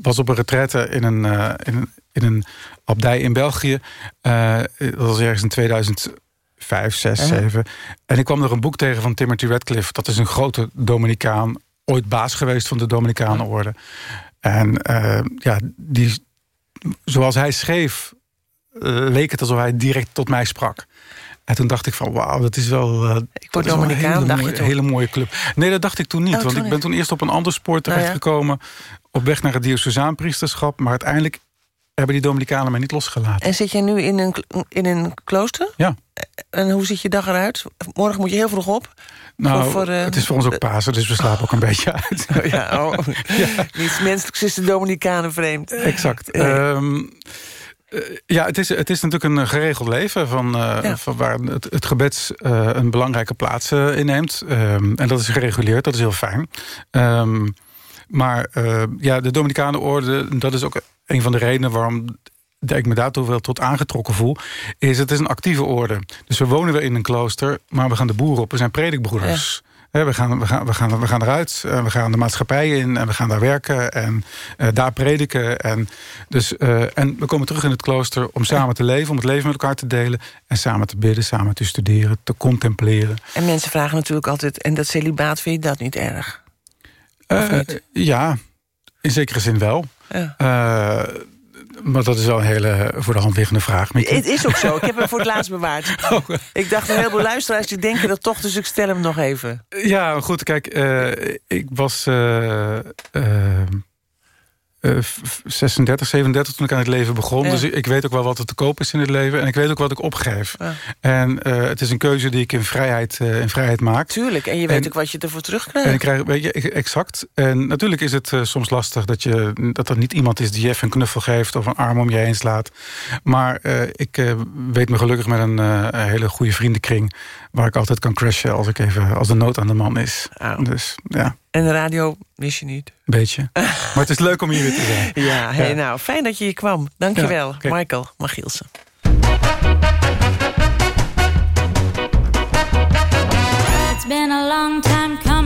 was op een retraite in een, eh, in een, in een abdij in België. Eh, dat was ergens in 2005, 6, Ja. 7. En ik kwam er een boek tegen van Timothy Radcliffe. Dat is een grote Dominicaan, ooit baas geweest van de Dominicanenorde. En eh, ja, die, zoals hij schreef, eh, leek het alsof hij direct tot mij sprak. En toen dacht ik van, wauw, dat is wel... eh, Ik word dat is wel Dominicaan, een hele dacht mooie, hele mooie club. Nee, dat dacht ik toen niet. Oh, want toen ik ben toen eerst op een ander spoor Nou ja. terechtgekomen... op weg naar het diocesaanpriesterschap. Maar uiteindelijk hebben die Dominicanen mij niet losgelaten. En zit je nu in een, in een klooster? Ja. En hoe ziet je dag eruit? Morgen moet je heel vroeg op? Nou, Voor- eh, het is voor ons ook Pasen, dus we slapen ook een beetje uit. Oh, ja, oh. Niets menselijks is de Dominicanen vreemd. Exact. Ehm, eh, ja, het is, het is natuurlijk een geregeld leven... Van, eh, Ja. van waar het, het gebed eh, een belangrijke plaats eh, inneemt. Ehm, en dat is gereguleerd, dat is heel fijn. Ehm, maar eh, ja, de Dominicanenorde, dat is ook een van de redenen... waarom ik me daartoe wel tot aangetrokken voel... is het is een actieve orde. Dus we wonen wel in een klooster, maar we gaan de boer op. We zijn predikbroeders. We, gaan, we, gaan, we, gaan, we gaan eruit, en we gaan de maatschappij in... en we gaan daar werken en eh, daar prediken. En, dus, eh, en we komen terug in het klooster om samen te leven... om het leven met elkaar te delen... en samen te bidden, samen te studeren, te contempleren. En mensen vragen natuurlijk altijd... en dat celibaat, vind je dat niet erg? Uh, ja, in zekere zin wel. Ja. Maar dat is wel een hele voor de hand liggende vraag. Het is ook zo. Ik heb hem voor het laatst bewaard. Oh. Ik dacht een heleboel luisteraars die denken dat toch, dus ik stel hem nog even. Ja, goed. Kijk, uh, ik was... Uh, 36, 37 toen ik aan het leven begon. Ja. Dus ik weet ook wel wat er te koop is in het leven. En ik weet ook wat ik opgeef. Ja. En uh, het is een keuze die ik in vrijheid, uh, in vrijheid maak. Tuurlijk, en je weet ook wat je ervoor terugkrijgt. En ik krijg, weet je, exact. En natuurlijk is het soms lastig dat, je, dat er niet iemand is die je even een knuffel geeft... of een arm om je heen slaat. Maar ik weet me gelukkig met een hele goede vriendenkring... waar ik altijd kan crashen als, ik even, als de nood aan de man is. Oh. Dus ja. En de radio mis je niet? Beetje. maar het is leuk om hier weer te zijn. Ja, hey, Ja. nou, fijn dat je hier kwam. Dank je wel, Ja. Michael Magielsen. It's been a long time coming.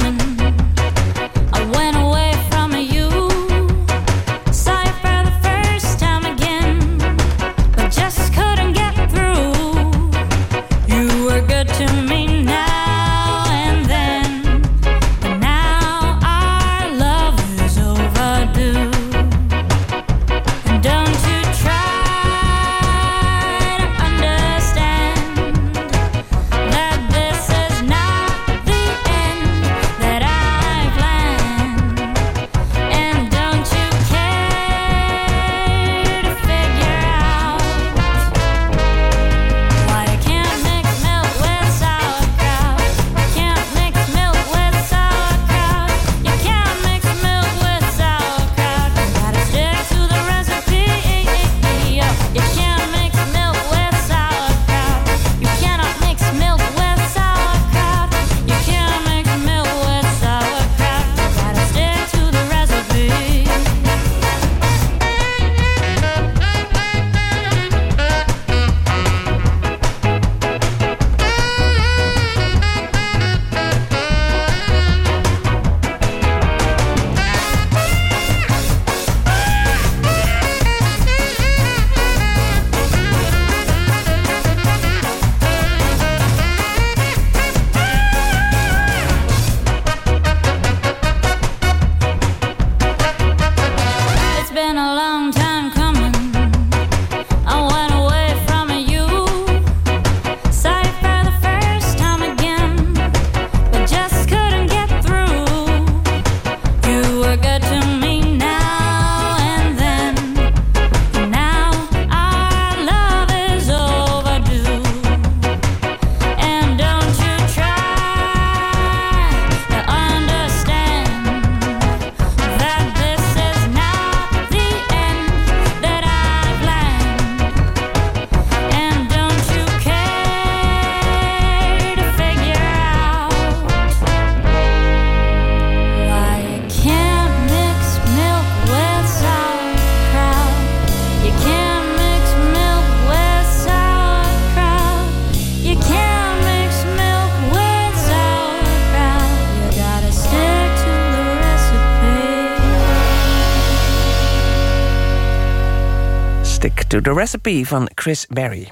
The recipe van Chris Berry.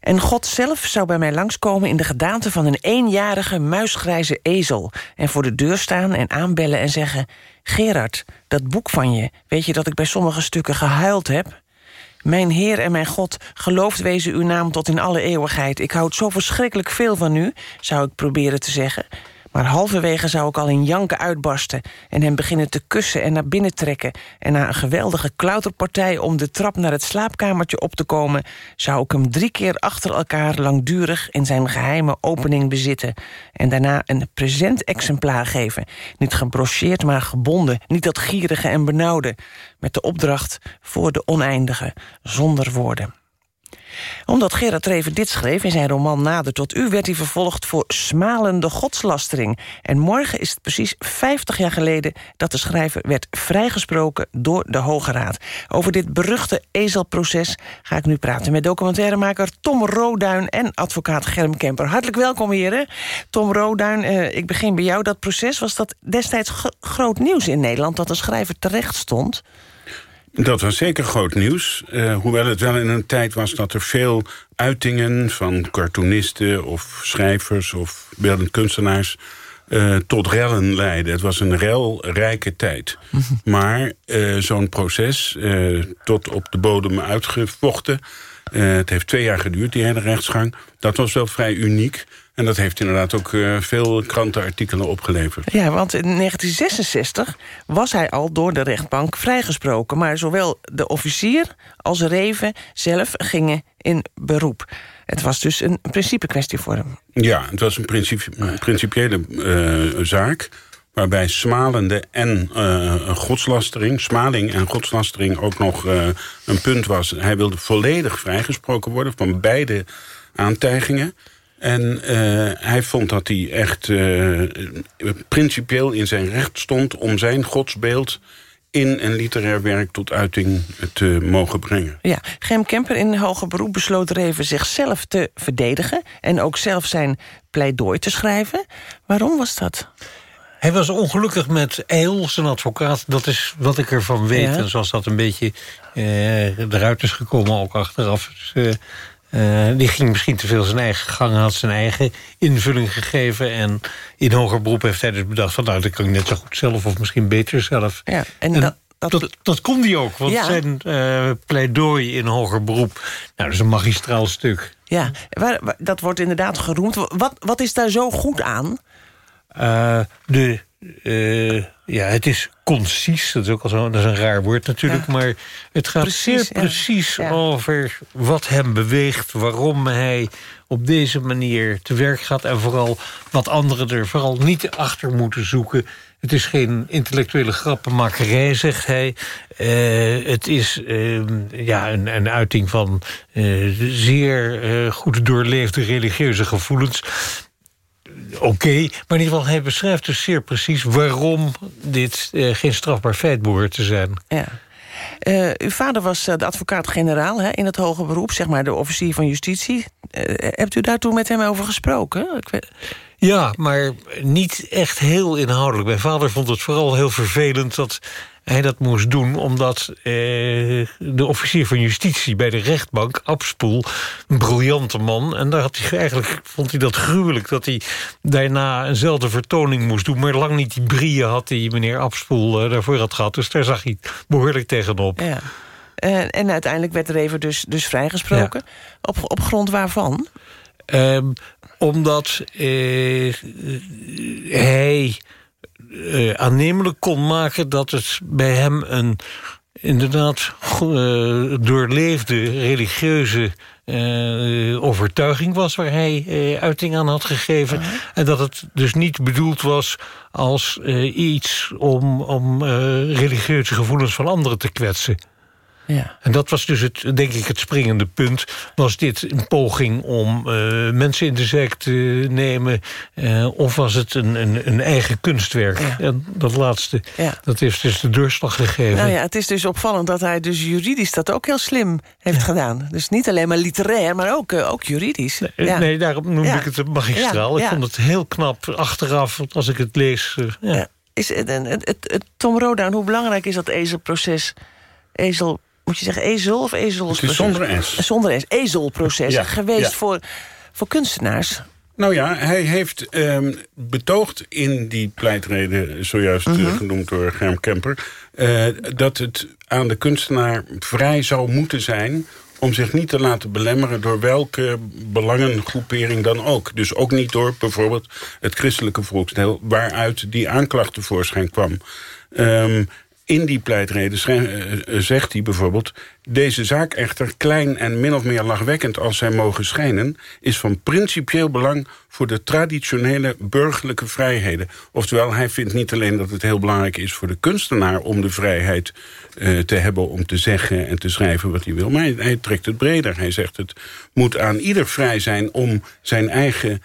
En God zelf zou bij mij langskomen in de gedaante van een eenjarige muisgrijze ezel... en voor de deur staan en aanbellen en zeggen... Gerard, dat boek van je, weet je dat ik bij sommige stukken gehuild heb? Mijn Heer en mijn God, geloofd wezen uw naam tot in alle eeuwigheid. Ik houd zo verschrikkelijk veel van u, zou ik proberen te zeggen... Maar halverwege zou ik al in janken uitbarsten... en hem beginnen te kussen en naar binnen trekken... en na een geweldige klauterpartij om de trap naar het slaapkamertje op te komen... zou ik hem drie keer achter elkaar langdurig in zijn geheime opening bezitten... en daarna een present-exemplaar geven. Niet gebrocheerd, maar gebonden. Niet dat gierige en benauwde. Met de opdracht voor de oneindige, zonder woorden. Omdat Gerard Reven dit schreef in zijn roman Nader tot u... werd hij vervolgd voor smalende godslastering. En morgen is het precies 50 jaar geleden... dat de schrijver werd vrijgesproken door de Hoge Raad. Over dit beruchte ezelproces ga ik nu praten... met documentairemaker Tom Roduin en advocaat Germ Kemper. Hartelijk welkom, heren. Tom Roduin, eh, ik begin bij jou. Dat proces, was dat destijds gro- groot nieuws in Nederland... dat de schrijver terecht stond? Dat was zeker groot nieuws. Eh, hoewel het wel in een tijd was dat er veel uitingen van cartoonisten of schrijvers of beeldend kunstenaars eh, tot rellen leidden. Het was een relrijke tijd. Maar eh, zo'n proces, tot op de bodem uitgevochten... het heeft twee jaar geduurd, die hele rechtsgang. Dat was wel vrij uniek. En dat heeft inderdaad ook eh, veel krantenartikelen opgeleverd. Ja, want in 1966 was hij al door de rechtbank vrijgesproken. Maar zowel de officier als Reven zelf gingen in beroep. Het was dus een principe kwestie voor hem. Ja, het was een, principiële eh, zaak... waarbij smalende en eh, godslastering... smaling en godslastering ook nog een punt was. Hij wilde volledig vrijgesproken worden van beide aantijgingen... En eh, hij vond dat hij echt eh, principieel in zijn recht stond... om zijn godsbeeld in een literair werk tot uiting te mogen brengen. Ja, Gem Kemper in hoger beroep besloot Reven zichzelf te verdedigen... en ook zelf zijn pleidooi te schrijven. Waarom was dat? Hij was ongelukkig met Eil, zijn advocaat. Dat is wat ik ervan weet. Ja. En zoals dat een beetje eh, eruit is gekomen, ook achteraf. Dus, eh, eh, die ging misschien te veel zijn eigen gang, had zijn eigen invulling gegeven. En in hoger beroep heeft hij dus bedacht van... nou, dat kan ik net zo goed zelf of misschien beter zelf. Ja, en dat- dat, dat, kon hij ook, want Ja. zijn eh, pleidooi in hoger beroep... nou, dat is een magistraal stuk. Ja, dat wordt inderdaad geroemd. Wat, wat is daar zo goed aan? Eh, de, eh, ja, het is concies, dat is ook al zo, dat is een raar woord natuurlijk... maar het gaat Precies, zeer ja. precies Ja. over wat hem beweegt... waarom hij op deze manier te werk gaat... en vooral wat anderen er vooral niet achter moeten zoeken... Het is geen intellectuele grappenmakerij, zegt hij. Eh, het is eh, ja, een, een uiting van eh, zeer goed doorleefde religieuze gevoelens. Oké, maar in ieder geval, hij beschrijft dus zeer precies... waarom dit eh, geen strafbaar feit behoort te zijn. Ja. Eh, uw vader was eh, de advocaat-generaal hè, in het hoger beroep, zeg maar de officier van justitie. Hebt u daar toen met hem over gesproken? Ik weet... Ja, maar niet echt heel inhoudelijk. Mijn vader vond het vooral heel vervelend dat hij dat moest doen... omdat eh, de officier van justitie bij de rechtbank, Abspoel... een briljante man, en daar had hij eigenlijk, vond hij dat gruwelijk... dat hij daarna eenzelfde vertoning moest doen... maar lang niet die brieën had die meneer Abspoel eh, daarvoor had gehad. Dus daar zag hij behoorlijk tegenop. Ja. Eh, en uiteindelijk werd er even dus, dus vrijgesproken. Op, op grond waarvan? Ehm, omdat eh, hij eh, aannemelijk kon maken dat het bij hem een inderdaad eh, doorleefde religieuze eh, overtuiging was... waar hij uiting aan had gegeven. En dat het dus niet bedoeld was als iets om, om religieuze gevoelens van anderen te kwetsen. Ja. En dat was dus het, denk ik, het springende punt. Was dit een poging om eh, mensen in de zek te nemen? eh, of was het een, een, een eigen kunstwerk? En dat laatste, Ja. dat heeft dus de doorslag gegeven. Nou ja, het is dus opvallend dat hij dus juridisch dat ook heel slim heeft gedaan. Dus niet alleen maar literair, maar ook, eh, ook juridisch. Ja. Nee, daarom noemde Ja. ik het magistraal. Ik vond het heel knap achteraf, als ik het lees. Is het, het, Tom Rodown, hoe belangrijk is dat ezelproces? Ezel, moet je zeggen ezel of ezelsproces? zonder S. Zonder S, ezelproces. Ja, geweest ja. Voor, voor kunstenaars. Nou ja, hij heeft ehm, betoogd in die pleitreden... zojuist Mhm. genoemd door Germ Kemper... eh, dat het aan de kunstenaar vrij zou moeten zijn om zich niet te laten belemmeren door welke belangengroepering dan ook. Dus ook niet door bijvoorbeeld het christelijke volksdeel... waaruit die aanklacht tevoorschijn kwam. Ehm, in die pleitreden eh, eh, zegt hij bijvoorbeeld... deze zaak echter, klein en min of meer lachwekkend als zij mogen schijnen... is van principieel belang voor de traditionele burgerlijke vrijheden. Oftewel, hij vindt niet alleen dat het heel belangrijk is voor de kunstenaar... om de vrijheid eh, te hebben om te zeggen en te schrijven wat hij wil... maar hij, trekt het breder. Hij zegt het moet aan ieder vrij zijn om zijn eigen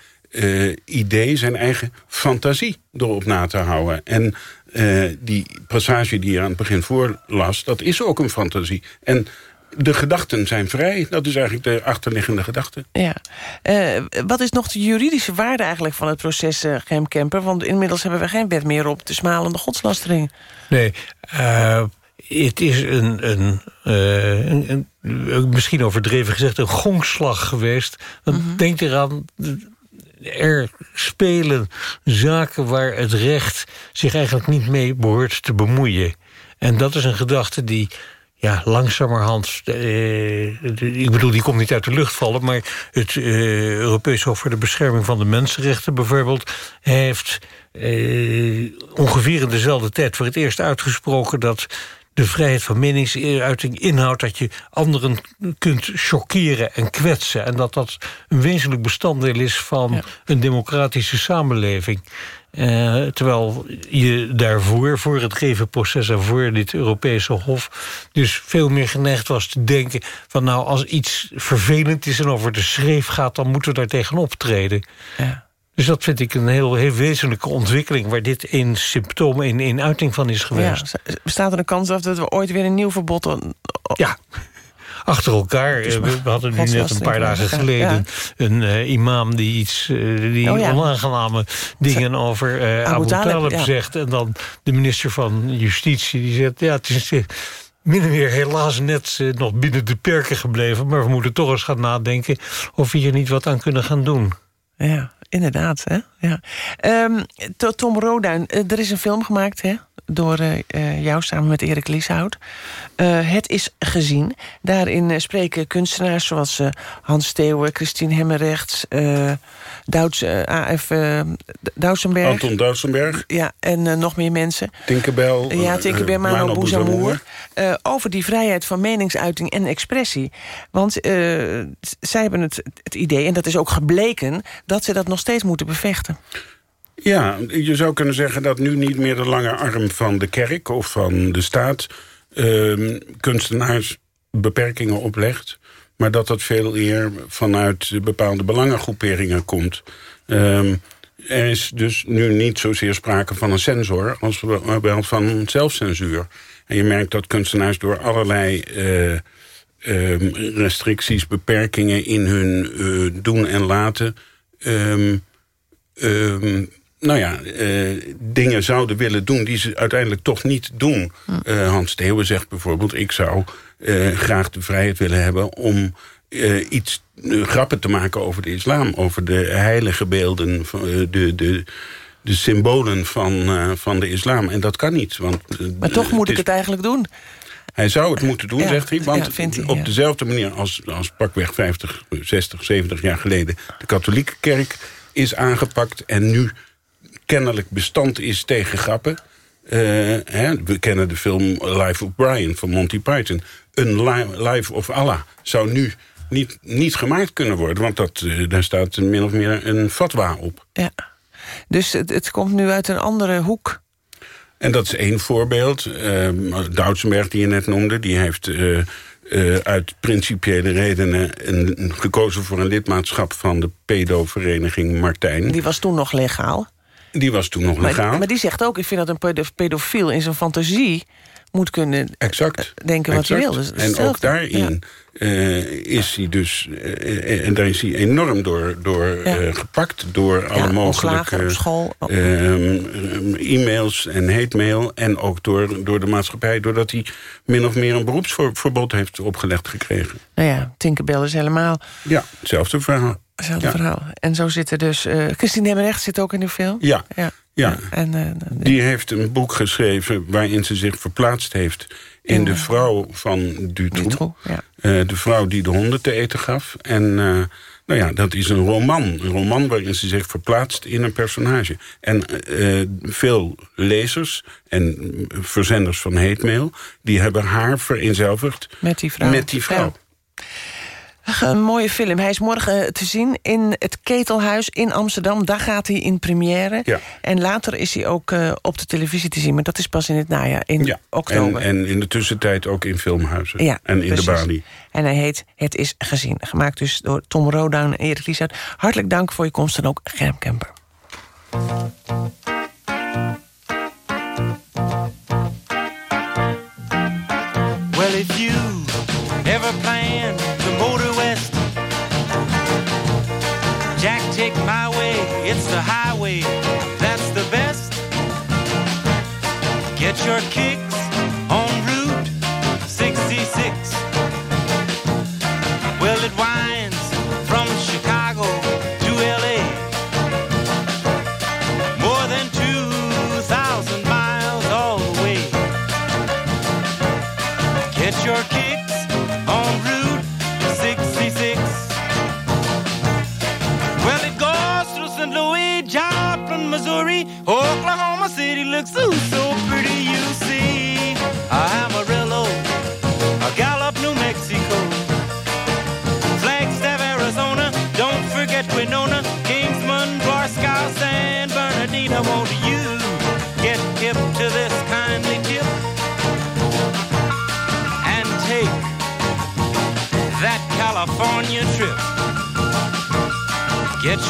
idee, zijn eigen fantasie erop na te houden. En eh, die passage die je aan het begin voorlas, dat is ook een fantasie. En de gedachten zijn vrij. Dat is eigenlijk de achterliggende gedachte. Ja. Eh, wat is nog de juridische waarde eigenlijk van het proces uh, Gem Kemper? Want inmiddels hebben we geen wet meer op de smalende godslastering. Nee, eh, het is een, een, eh, een, een- misschien overdreven gezegd, een gongslag geweest. Want denk eraan, er spelen zaken waar het recht zich eigenlijk niet mee behoort te bemoeien. En dat is een gedachte die ja, langzamerhand... eh, ik bedoel, die komt niet uit de lucht vallen... maar het eh, Europees Hof voor de Bescherming van de Mensenrechten bijvoorbeeld... heeft eh, ongeveer in dezelfde tijd voor het eerst uitgesproken... dat de vrijheid van meningsuiting inhoudt... dat je anderen kunt chockeren en kwetsen... en dat dat een wezenlijk bestanddeel is van een democratische samenleving. Eh, terwijl je daarvoor, voor het Revenproces en voor dit Europese Hof... dus veel meer geneigd was te denken van... nou, als iets vervelend is en over de schreef gaat... dan moeten we daar tegen optreden. Dus dat vind ik een heel, heel wezenlijke ontwikkeling... waar dit een symptoom, een, een uiting van is geweest. Ja, bestaat er een kans dat we ooit weer een nieuw verbod... on- Ja, achter elkaar. Eh, We hadden nu net een paar dagen ja, geleden... een eh, imam die iets, eh, die Oh ja. onaangename dingen over eh Abu Abu Talib, ja. zegt. En dan de minister van Justitie die zegt... ja, het is min of meer helaas net nog binnen de perken gebleven... maar we moeten toch eens gaan nadenken of we hier niet wat aan kunnen gaan doen. Ja, inderdaad. Hè? Ja. Ehm, To- Tom Roduin, eh, er is een film gemaakt hè? door eh, eh, jou samen met Erik Lieshout. Het is gezien. Daarin spreken kunstenaars zoals Hans Steeuwen, Christine Hemmerrechts... Douds, eh, A.F. eh, Doutsenberg. Anton Duitsenberg, Ja, en eh, nog meer mensen. Tinkerbell... Ja, Tinkerbell, Mano Bouzamour. Over die vrijheid van meningsuiting en expressie. Want zij hebben het, het idee, en dat is ook gebleken... dat ze dat nog steeds moeten bevechten. Ja, je zou kunnen zeggen dat nu niet meer de lange arm van de kerk of van de staat ehm, kunstenaars beperkingen oplegt, maar dat dat veel eer vanuit bepaalde belangengroeperingen komt. Ehm, er is dus nu niet zozeer sprake van een censor als wel van zelfcensuur. En je merkt dat kunstenaars door allerlei eh, ehm, restricties, beperkingen in hun eh, doen en laten... ehm, nou ja, eh, dingen zouden willen doen die ze uiteindelijk toch niet doen. Eh, Hans Theeuwen zegt bijvoorbeeld... ik zou eh, graag de vrijheid willen hebben om iets grappen te maken over de islam. Over de heilige beelden, de, de, de symbolen van, van de islam. En dat kan niet. Want, Maar toch moet ik het eigenlijk doen. hij zou het moeten doen, Ja, zegt hij. Want ja, vindt hij, op ja. dezelfde manier als, als pakweg 50, 60, 70 jaar geleden... de katholieke kerk is aangepakt en nu kennelijk bestand is tegen grappen. Eh, hè, we kennen de film Life of Brian van Monty Python. Een li- Life of Allah zou nu niet, niet gemaakt kunnen worden... want dat, eh, daar staat min of meer een fatwa op. Ja. Dus het, het komt nu uit een andere hoek. En dat is één voorbeeld. Uh, Doutsenberg, die je net noemde, die heeft eh, uit principiële redenen een, gekozen voor een lidmaatschap van de pedo-vereniging Martijn. Die was toen nog legaal. Die was toen nog legaal. Maar, maar die zegt ook, ik vind dat een pedo- pedofiel in zijn fantasie moet kunnen exact. denken wat hij wil. Dus en ook daarin eh, is hij dus... eh, en daar is hij enorm door, door eh, gepakt... door alle ontslagen mogelijke school. ehm, e-mails en hate-mail... en ook door, door de maatschappij... doordat hij min of meer een beroepsverbod heeft opgelegd gekregen. Nou ja, Tinkerbell is helemaal Ja, hetzelfde verhaal. Hetzelfde Ja. verhaal. En zo zit er dus... eh Christine Hemmerrecht zit ook in de film. Ja, ja. ja. En, eh, Die heeft een boek geschreven waarin ze zich verplaatst heeft... in In, de vrouw van Dutroux. Dutroux, ja. Eh, de vrouw die de honden te eten gaf. En Nou ja, dat is een roman. Een roman waarin ze zich verplaatst in een personage. En veel lezers en verzenders van heetmail... die hebben haar vereenzelvigd Met die vrouw. Met die vrouw. Ach, Een mooie film. Hij is morgen te zien in het Ketelhuis in Amsterdam. Daar gaat hij in première. Ja. En later is hij ook eh, op de televisie te zien. Maar dat is pas in het najaar, in Ja, en, oktober. en in de tussentijd ook in filmhuizen. Ja, en in precies. de Bali. En hij heet Het is gezien. Gemaakt dus door Tom Rodown en Erik Lieshout. Hartelijk dank voor je komst en ook Germ Kemper. Your kicks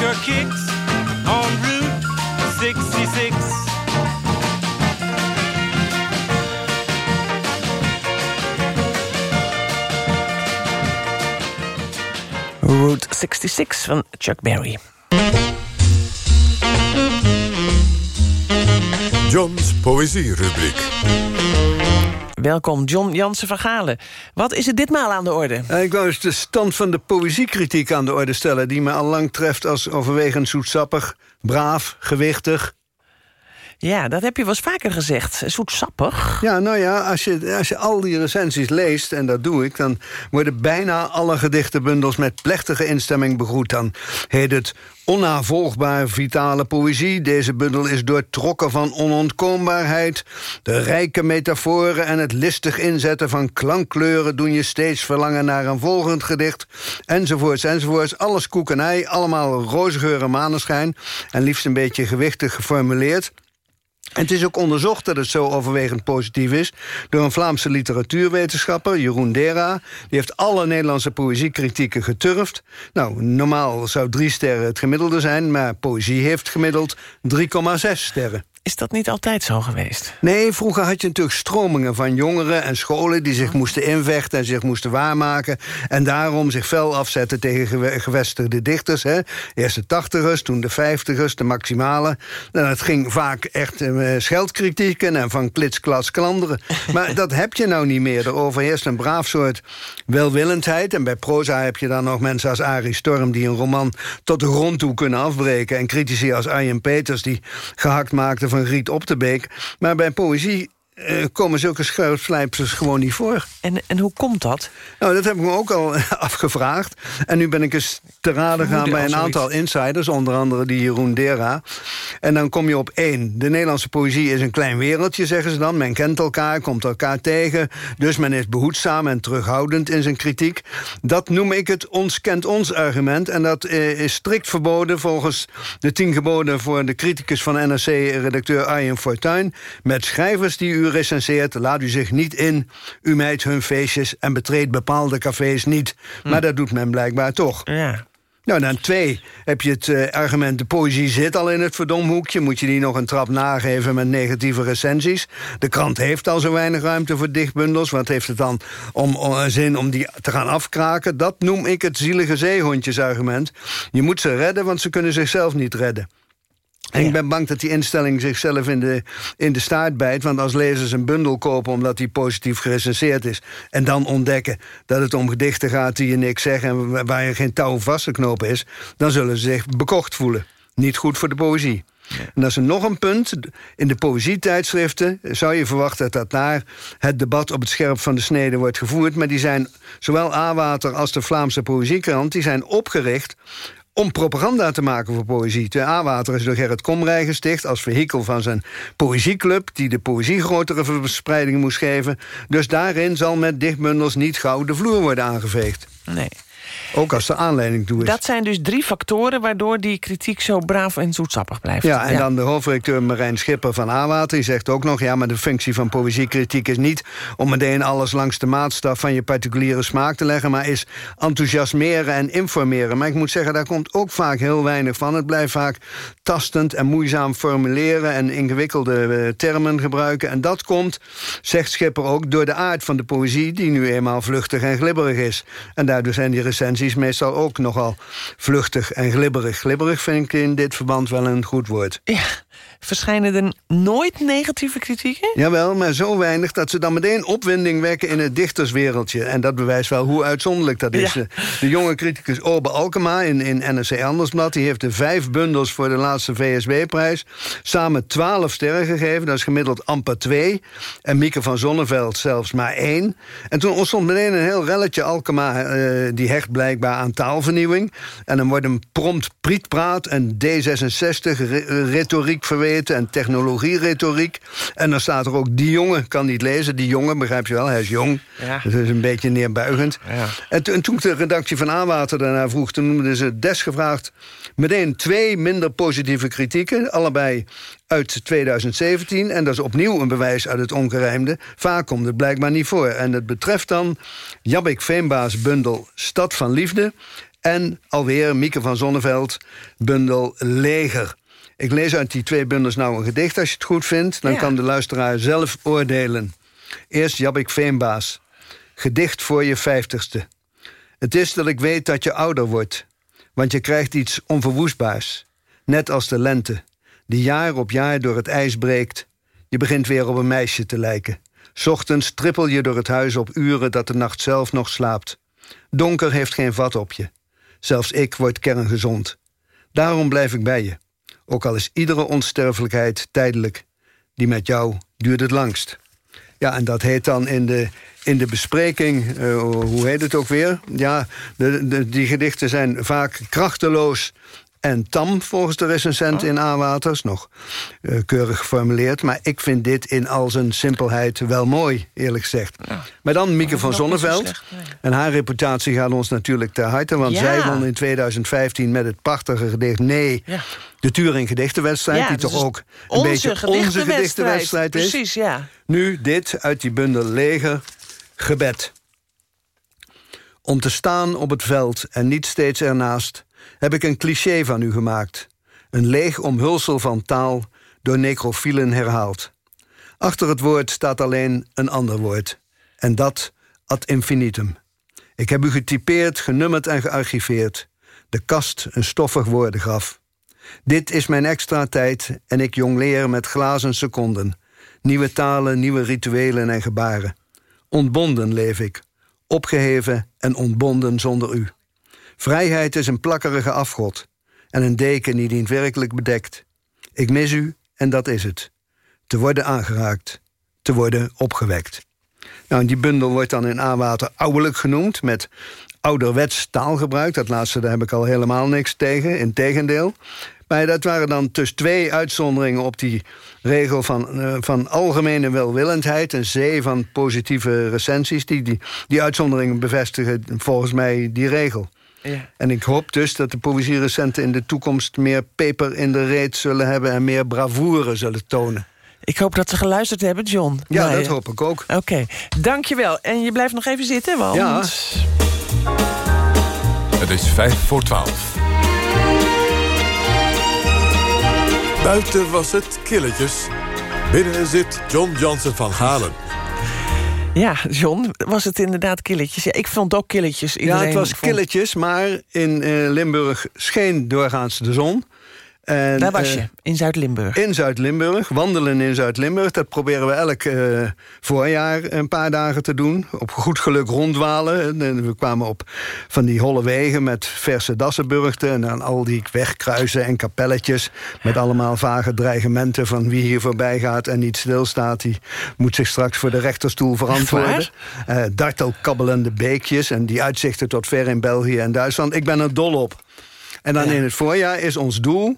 your kicks on Route 66. Route 66 van Chuck Berry. John's Poëzierubriek. Welkom, John Jansen van Galen. Wat is er ditmaal aan de orde? Eh, Ik wou eens de stand van de poëziekritiek aan de orde stellen... die me al lang treft als overwegend zoetsappig, braaf, gewichtig. Ja, dat heb je wel eens vaker gezegd. Zoetsappig. Ja, nou ja, als je, als je al die recensies leest, en dat doe ik... dan worden bijna alle gedichtenbundels met plechtige instemming begroet. Dan heet het onnavolgbaar vitale poëzie. Deze bundel is doortrokken van onontkoombaarheid. De rijke metaforen en het listig inzetten van klankkleuren... doen je steeds verlangen naar een volgend gedicht. Enzovoorts, enzovoorts. Alles koekenij, allemaal roze geur en maneschijn. En liefst een beetje gewichtig geformuleerd. Het is ook onderzocht dat het zo overwegend positief is... door een Vlaamse literatuurwetenschapper, Jeroen Dera. Die heeft alle Nederlandse poëziekritieken geturfd. Nou, normaal zou drie sterren het gemiddelde zijn... maar poëzie heeft gemiddeld 3,6 sterren. Is dat niet altijd zo geweest? Nee, vroeger had je natuurlijk stromingen van jongeren en scholen... die zich moesten invechten en zich moesten waarmaken... en daarom zich fel afzetten tegen gewe- gevestigde dichters. Hè. Eerst de tachtigers, toen de vijftigers, de maximale. En het ging vaak echt eh, scheldkritieken en van klitsklas klanderen. Maar dat heb je nou niet meer. Er overheerst een braaf soort welwillendheid. En bij proza heb je dan nog mensen als Arie Storm... die een roman tot de grond toe kunnen afbreken... en critici als Arjen Peters die gehakt maakten van Griet op de Beek. Maar bij poëzie eh, komen zulke schuilslijpsels gewoon niet voor. En, en hoe komt dat? Nou, dat heb ik me ook al afgevraagd. En nu ben ik eens te raden gaan bij een aantal insiders... onder andere die Jeroen Dera. En dan kom je op één. De Nederlandse poëzie is een klein wereldje, zeggen ze dan. Men kent elkaar, komt elkaar tegen. Dus men is behoedzaam en terughoudend in zijn kritiek. Dat noem ik het ons kent ons argument. En dat eh, is strikt verboden volgens de tien geboden... voor de criticus van NRC-redacteur Arjen Fortuyn. Met schrijvers die u recenseert, laat u zich niet in. U mijt hun feestjes en betreedt bepaalde cafés niet. Maar dat doet men blijkbaar toch. Ja. Nou, dan twee heb je het eh, argument... de poëzie zit al in het verdomhoekje. Moet je die nog een trap nageven met negatieve recensies? De krant heeft al zo weinig ruimte voor dichtbundels. Wat heeft het dan om, om een zin om die te gaan afkraken? Dat noem ik het zielige zeehondjesargument. Je moet ze redden, want ze kunnen zichzelf niet redden. En ik ben bang dat die instelling zichzelf in de, in de staart bijt. Want als lezers een bundel kopen omdat die positief gerecenseerd is... en dan ontdekken dat het om gedichten gaat die je niks zeggen... en waar je geen touw vast te knopen is... dan zullen ze zich bekocht voelen. Niet goed voor de poëzie. En dat is nog een punt. In de poëzietijdschriften zou je verwachten dat dat naar het debat op het scherp van de snede wordt gevoerd. Maar die zijn, zowel A-Water als de Vlaamse Poëziekrant, die zijn opgericht om propaganda te maken voor poëzie. De A-Water is door Gerrit Komrij gesticht... als vehikel van zijn poëzieclub... die de poëzie grotere verspreiding moest geven. Dus daarin zal met dichtbundels niet gauw de vloer worden aangeveegd. Nee. Ook als er aanleiding toe is. Dat zijn dus drie factoren waardoor die kritiek zo braaf en zoetsappig blijft. Ja, en dan de hoofdredacteur Marijn Schipper van Awater... die zegt ook nog, ja, maar de functie van poëziekritiek is niet... om meteen alles langs de maatstaf van je particuliere smaak te leggen... maar is enthousiasmeren en informeren. Maar ik moet zeggen, daar komt ook vaak heel weinig van. Het blijft vaak tastend en moeizaam formuleren... en ingewikkelde eh, termen gebruiken. En dat komt, zegt Schipper ook, door de aard van de poëzie... die nu eenmaal vluchtig en glibberig is. En daardoor zijn die recensies meestal ook nogal vluchtig en glibberig. Glibberig vind ik in dit verband wel een goed woord. Verschijnen er nooit negatieve kritieken? Jawel, maar zo weinig dat ze dan meteen opwinding wekken in het dichterswereldje. En dat bewijst wel hoe uitzonderlijk dat is. Ja. De, jonge criticus Orbe Alkema in, in NRC Andersblad... die heeft de vijf bundels voor de laatste VSB-prijs... samen twaalf sterren gegeven, dat is gemiddeld amper twee. En Mieke van Zonneveld zelfs maar één. En toen ontstond meteen een heel relletje Alkema... eh, die hecht blijkbaar aan taalvernieuwing. En dan wordt hem prompt prietpraat en D66-retoriek verweten... en technologieretoriek. En dan staat er ook, die jongen kan niet lezen. Die jongen, begrijp je wel, hij is jong. Ja. Dat is een beetje neerbuigend. Ja. En, en toen de redactie van Aanwater daarna vroeg... toen noemden ze desgevraagd meteen twee minder positieve kritieken. Allebei uit 2017. En dat is opnieuw een bewijs uit het ongerijmde. Vaak komt het blijkbaar niet voor. En het betreft dan Jabbik Veenbaas bundel Stad van Liefde... en alweer Mieke van Zonneveld bundel Leger. Ik lees uit die twee bundels nou een gedicht als je het goed vindt. Dan Ja. kan de luisteraar zelf oordelen. Eerst Jabbik Veenbaas. Gedicht voor je vijftigste. Het is dat ik weet dat je ouder wordt. Want je krijgt iets onverwoestbaars. Net als de lente. Die jaar op jaar door het ijs breekt. Je begint weer op een meisje te lijken. 's Ochtends trippel je door het huis op uren dat de nacht zelf nog slaapt. Donker heeft geen vat op je. Zelfs ik word kerngezond. Daarom blijf ik bij je. Ook al is iedere onsterfelijkheid tijdelijk. Die met jou duurt het langst. Ja, en dat heet dan in de, in de bespreking, eh, hoe heet het ook weer? Ja, die gedichten zijn vaak krachteloos en tam, volgens de recensent in A-Waters. Nog eh, keurig geformuleerd. Maar ik vind dit in al zijn simpelheid wel mooi, eerlijk gezegd. Maar dan Mieke van Zonneveld. slecht, nee. En haar reputatie gaat ons natuurlijk ter harte. Want Ja. zij won in 2015 met het prachtige gedicht Nee... Ja. de Turing Gedichtenwedstrijd, die toch ook een beetje onze gedichtenwedstrijd. gedichtenwedstrijd is. Precies, ja. Nu dit uit die bundel Leger, gebed. Om te staan op het veld en niet steeds ernaast... heb ik een cliché van u gemaakt. Een leeg omhulsel van taal, door necrofielen herhaald. Achter het woord staat alleen een ander woord. En dat ad infinitum. Ik heb u getypeerd, genummerd en gearchiveerd. De kast een stoffig woordengraf. Dit is mijn extra tijd en ik jongleer met glazen seconden. Nieuwe talen, nieuwe rituelen en gebaren. Ontbonden leef ik. Opgeheven en ontbonden zonder u. Vrijheid is een plakkerige afgod. En een deken die niet werkelijk bedekt. Ik mis u en dat is het. Te worden aangeraakt. Te worden opgewekt. Nou, die bundel wordt dan in aanwater ouderlijk genoemd... met ouderwets taalgebruik. Dat laatste, daar heb ik al helemaal niks tegen. Integendeel. Maar dat waren dan dus twee uitzonderingen op die regel van, eh, van algemene welwillendheid... een zee van positieve recensies. Die, die, die uitzonderingen bevestigen volgens mij die regel. Ja. En ik hoop dus dat de poëzierecenten in de toekomst... meer peper in de reet zullen hebben... en meer bravoure zullen tonen. Ik hoop dat ze geluisterd hebben, John. Ja, dat hoop ik ook. Oké, dankjewel. En je blijft nog even zitten, want... Ja. Het is vijf voor twaalf. Buiten was het killetjes. Binnen zit John Jansen van Galen. Ja, John, was het inderdaad killetjes? Ja, ik vond ook killetjes. Ja, Iedereen het was vond- killetjes, maar in eh, Limburg scheen doorgaans de zon. En, Daar was eh, je, in Zuid-Limburg. In Zuid-Limburg, wandelen in Zuid-Limburg. Dat proberen we elk eh, voorjaar een paar dagen te doen. Op goed geluk ronddwalen. En we kwamen op van die holle wegen met verse dassenburgten... en dan al die wegkruisen en kapelletjes... met allemaal vage dreigementen van wie hier voorbij gaat... en niet stilstaat, die moet zich straks voor de rechterstoel verantwoorden. Eh dartelkabbelende beekjes en die uitzichten tot ver in België en Duitsland. Ik ben er dol op. En dan in het voorjaar is ons doel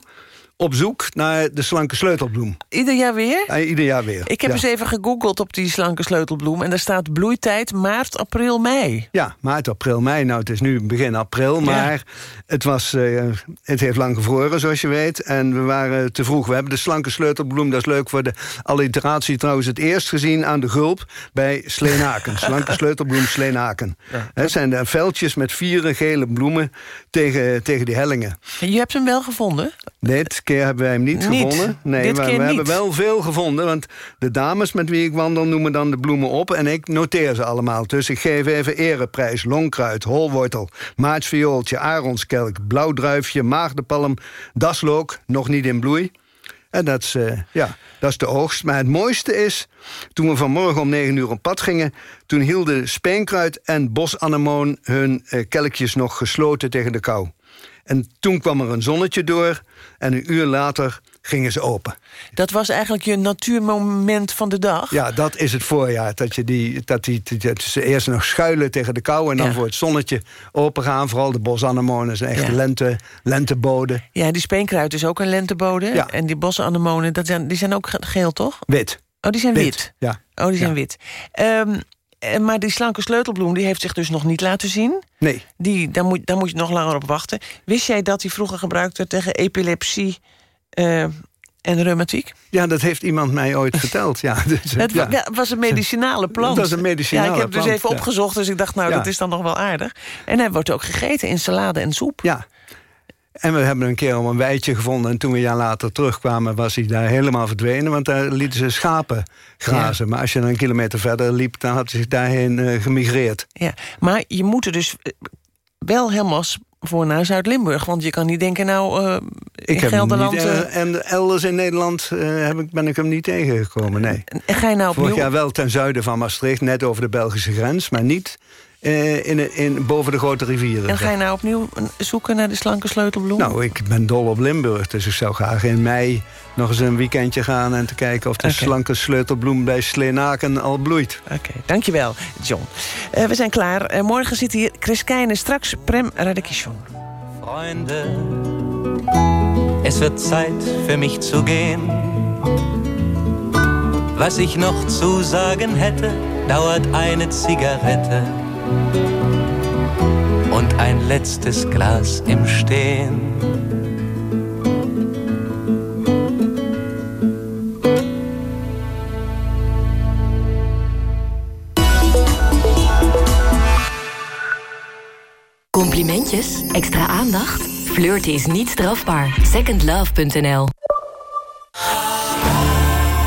op zoek naar de slanke sleutelbloem. Ieder jaar weer? Ja, ieder jaar weer. Ik heb ja. eens even gegoogeld op die slanke sleutelbloem... en daar staat bloeitijd maart, april, mei. Ja, maart, april, mei. Nou, het is nu begin april, maar het, was, eh, het heeft lang gevroren, zoals je weet. En we waren te vroeg. We hebben de slanke sleutelbloem, dat is leuk voor de alliteratie... trouwens het eerst gezien aan de Gulp bij Sleenaken. slanke sleutelbloem Sleenaken. Het zijn de veldjes met vier gele bloemen tegen, tegen die hellingen. En je hebt hem wel gevonden? Dit keer hebben wij hem niet, Niet? gevonden. Nee, Dit maar keer we hebben wel veel gevonden. Want de dames met wie ik wandel noemen dan de bloemen op... en ik noteer ze allemaal. Dus ik geef even ereprijs, longkruid, holwortel... maartsviooltje, aronskelk, blauwdruifje, maagdenpalm... daslook, nog niet in bloei. En dat is, eh, ja, dat is de oogst. Maar het mooiste is, toen we vanmorgen om 9 uur op pad gingen... toen hielden speenkruid en bosanemoon hun eh, kelkjes nog gesloten tegen de kou. En toen kwam er een zonnetje door en een uur later gingen ze open. Dat was eigenlijk je natuurmoment van de dag? Ja, dat is het voorjaar. Dat, je die, dat, die, dat ze eerst nog schuilen tegen de kou... en dan Ja. voor het zonnetje open gaan. Vooral de bosanemonen zijn echt Ja. lente, lenteboden. Ja, die speenkruid is ook een lentebode. Ja. En die bossenanemonen, dat zijn, die zijn ook ge- geel, toch? Wit. Oh, die zijn Wit, wit? ja. Oh, die zijn wit. Ehm, eh, maar die slanke sleutelbloem die heeft zich dus nog niet laten zien. Nee. Die, daar, moet, daar moet je nog langer op wachten. Wist jij dat die vroeger gebruikt werd tegen epilepsie eh, en reumatiek? Ja, dat heeft iemand mij ooit verteld. Ja, dus, Het ja. wa- ja, was een medicinale plant. Dat was een medicinale Ja, ik heb dus plant, even opgezocht, dus ik dacht, nou, dat is dan nog wel aardig. En hij wordt ook gegeten in salade en soep. Ja. En we hebben een keer al een weidje gevonden... en toen we een jaar later terugkwamen was hij daar helemaal verdwenen... want daar lieten ze schapen grazen. Maar als je dan een kilometer verder liep... dan had hij zich daarheen eh, gemigreerd. Ja, maar je moet er dus eh, wel helemaal voor naar Zuid-Limburg. Want je kan niet denken, nou, eh, in Ik heb Gelderland... niet, en elders in Nederland heb ik, ben ik hem niet tegengekomen, nee. en ga je nou Vorig opnieuw... jaar wel ten zuiden van Maastricht, net over de Belgische grens... maar niet eh, in, in, boven de grote rivieren. En ga je nou opnieuw zoeken naar de slanke sleutelbloem? Nou, ik ben dol op Limburg, dus ik zou graag in mei nog eens een weekendje gaan... en te kijken of de slanke sleutelbloem bij Sleenaken al bloeit. Oké, dankjewel, John. Eh, we zijn klaar. Eh, morgen zit hier Chris Keijne, straks Prem Radekishon. Freunde, es wird Zeit für mich zu gehen. Was ich noch zu sagen hätte, dauert eine Zigarette und ein letztes Glas im Stehen. Complimentjes? Extra aandacht? Flirten is niet strafbaar. Secondlove.nl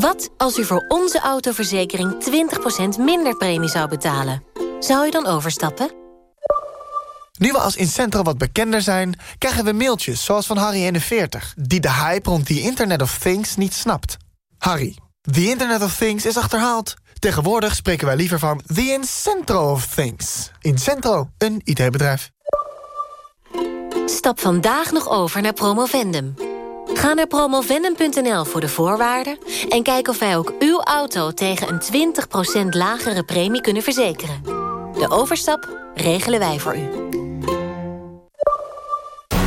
Wat als u voor onze autoverzekering 20% minder premie zou betalen? Zou u dan overstappen? Nu we als Incentro wat bekender zijn, krijgen we mailtjes zoals van Harry41... die de hype rond die Internet of Things niet snapt. Harry, the Internet of Things is achterhaald. Tegenwoordig spreken wij liever van the Incentro of Things. Incentro, een IT-bedrijf. Stap vandaag nog over naar Promovendum. Ga naar promovendum.nl voor de voorwaarden... en kijk of wij ook uw auto tegen een 20% lagere premie kunnen verzekeren. De overstap regelen wij voor u.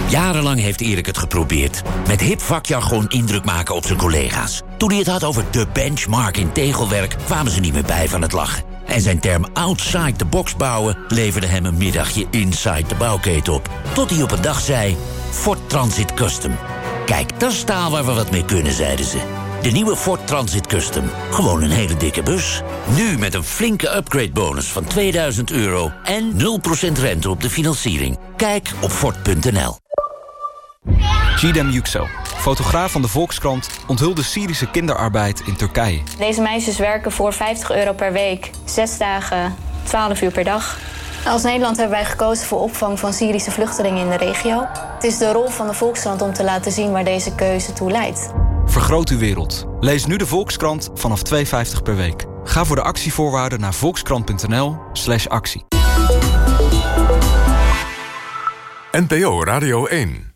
Jarenlang heeft Erik het geprobeerd. Met hip vakjargon indruk maken op zijn collega's. Toen hij het had over de benchmark in tegelwerk... kwamen ze niet meer bij van het lachen. En zijn term outside the box bouwen... leverde hem een middagje inside de bouwketen op. Tot hij op een dag zei... Ford Transit Custom. Kijk, dat is staal waar we wat mee kunnen, zeiden ze. De nieuwe Ford Transit Custom. Gewoon een hele dikke bus. Nu met een flinke upgrade bonus van 2000 euro en 0% rente op de financiering. Kijk op Ford.nl. Gidem Yüksel, fotograaf van de Volkskrant... onthulde Syrische kinderarbeid in Turkije. Deze meisjes werken voor 50 euro per week. Zes dagen, 12 uur per dag. Als Nederland hebben wij gekozen voor opvang van Syrische vluchtelingen in de regio. Het is de rol van de Volkskrant om te laten zien waar deze keuze toe leidt. Vergroot uw wereld. Lees nu de Volkskrant vanaf 2,50 per week. Ga voor de actievoorwaarden naar volkskrant.nl slash actie. NPO Radio 1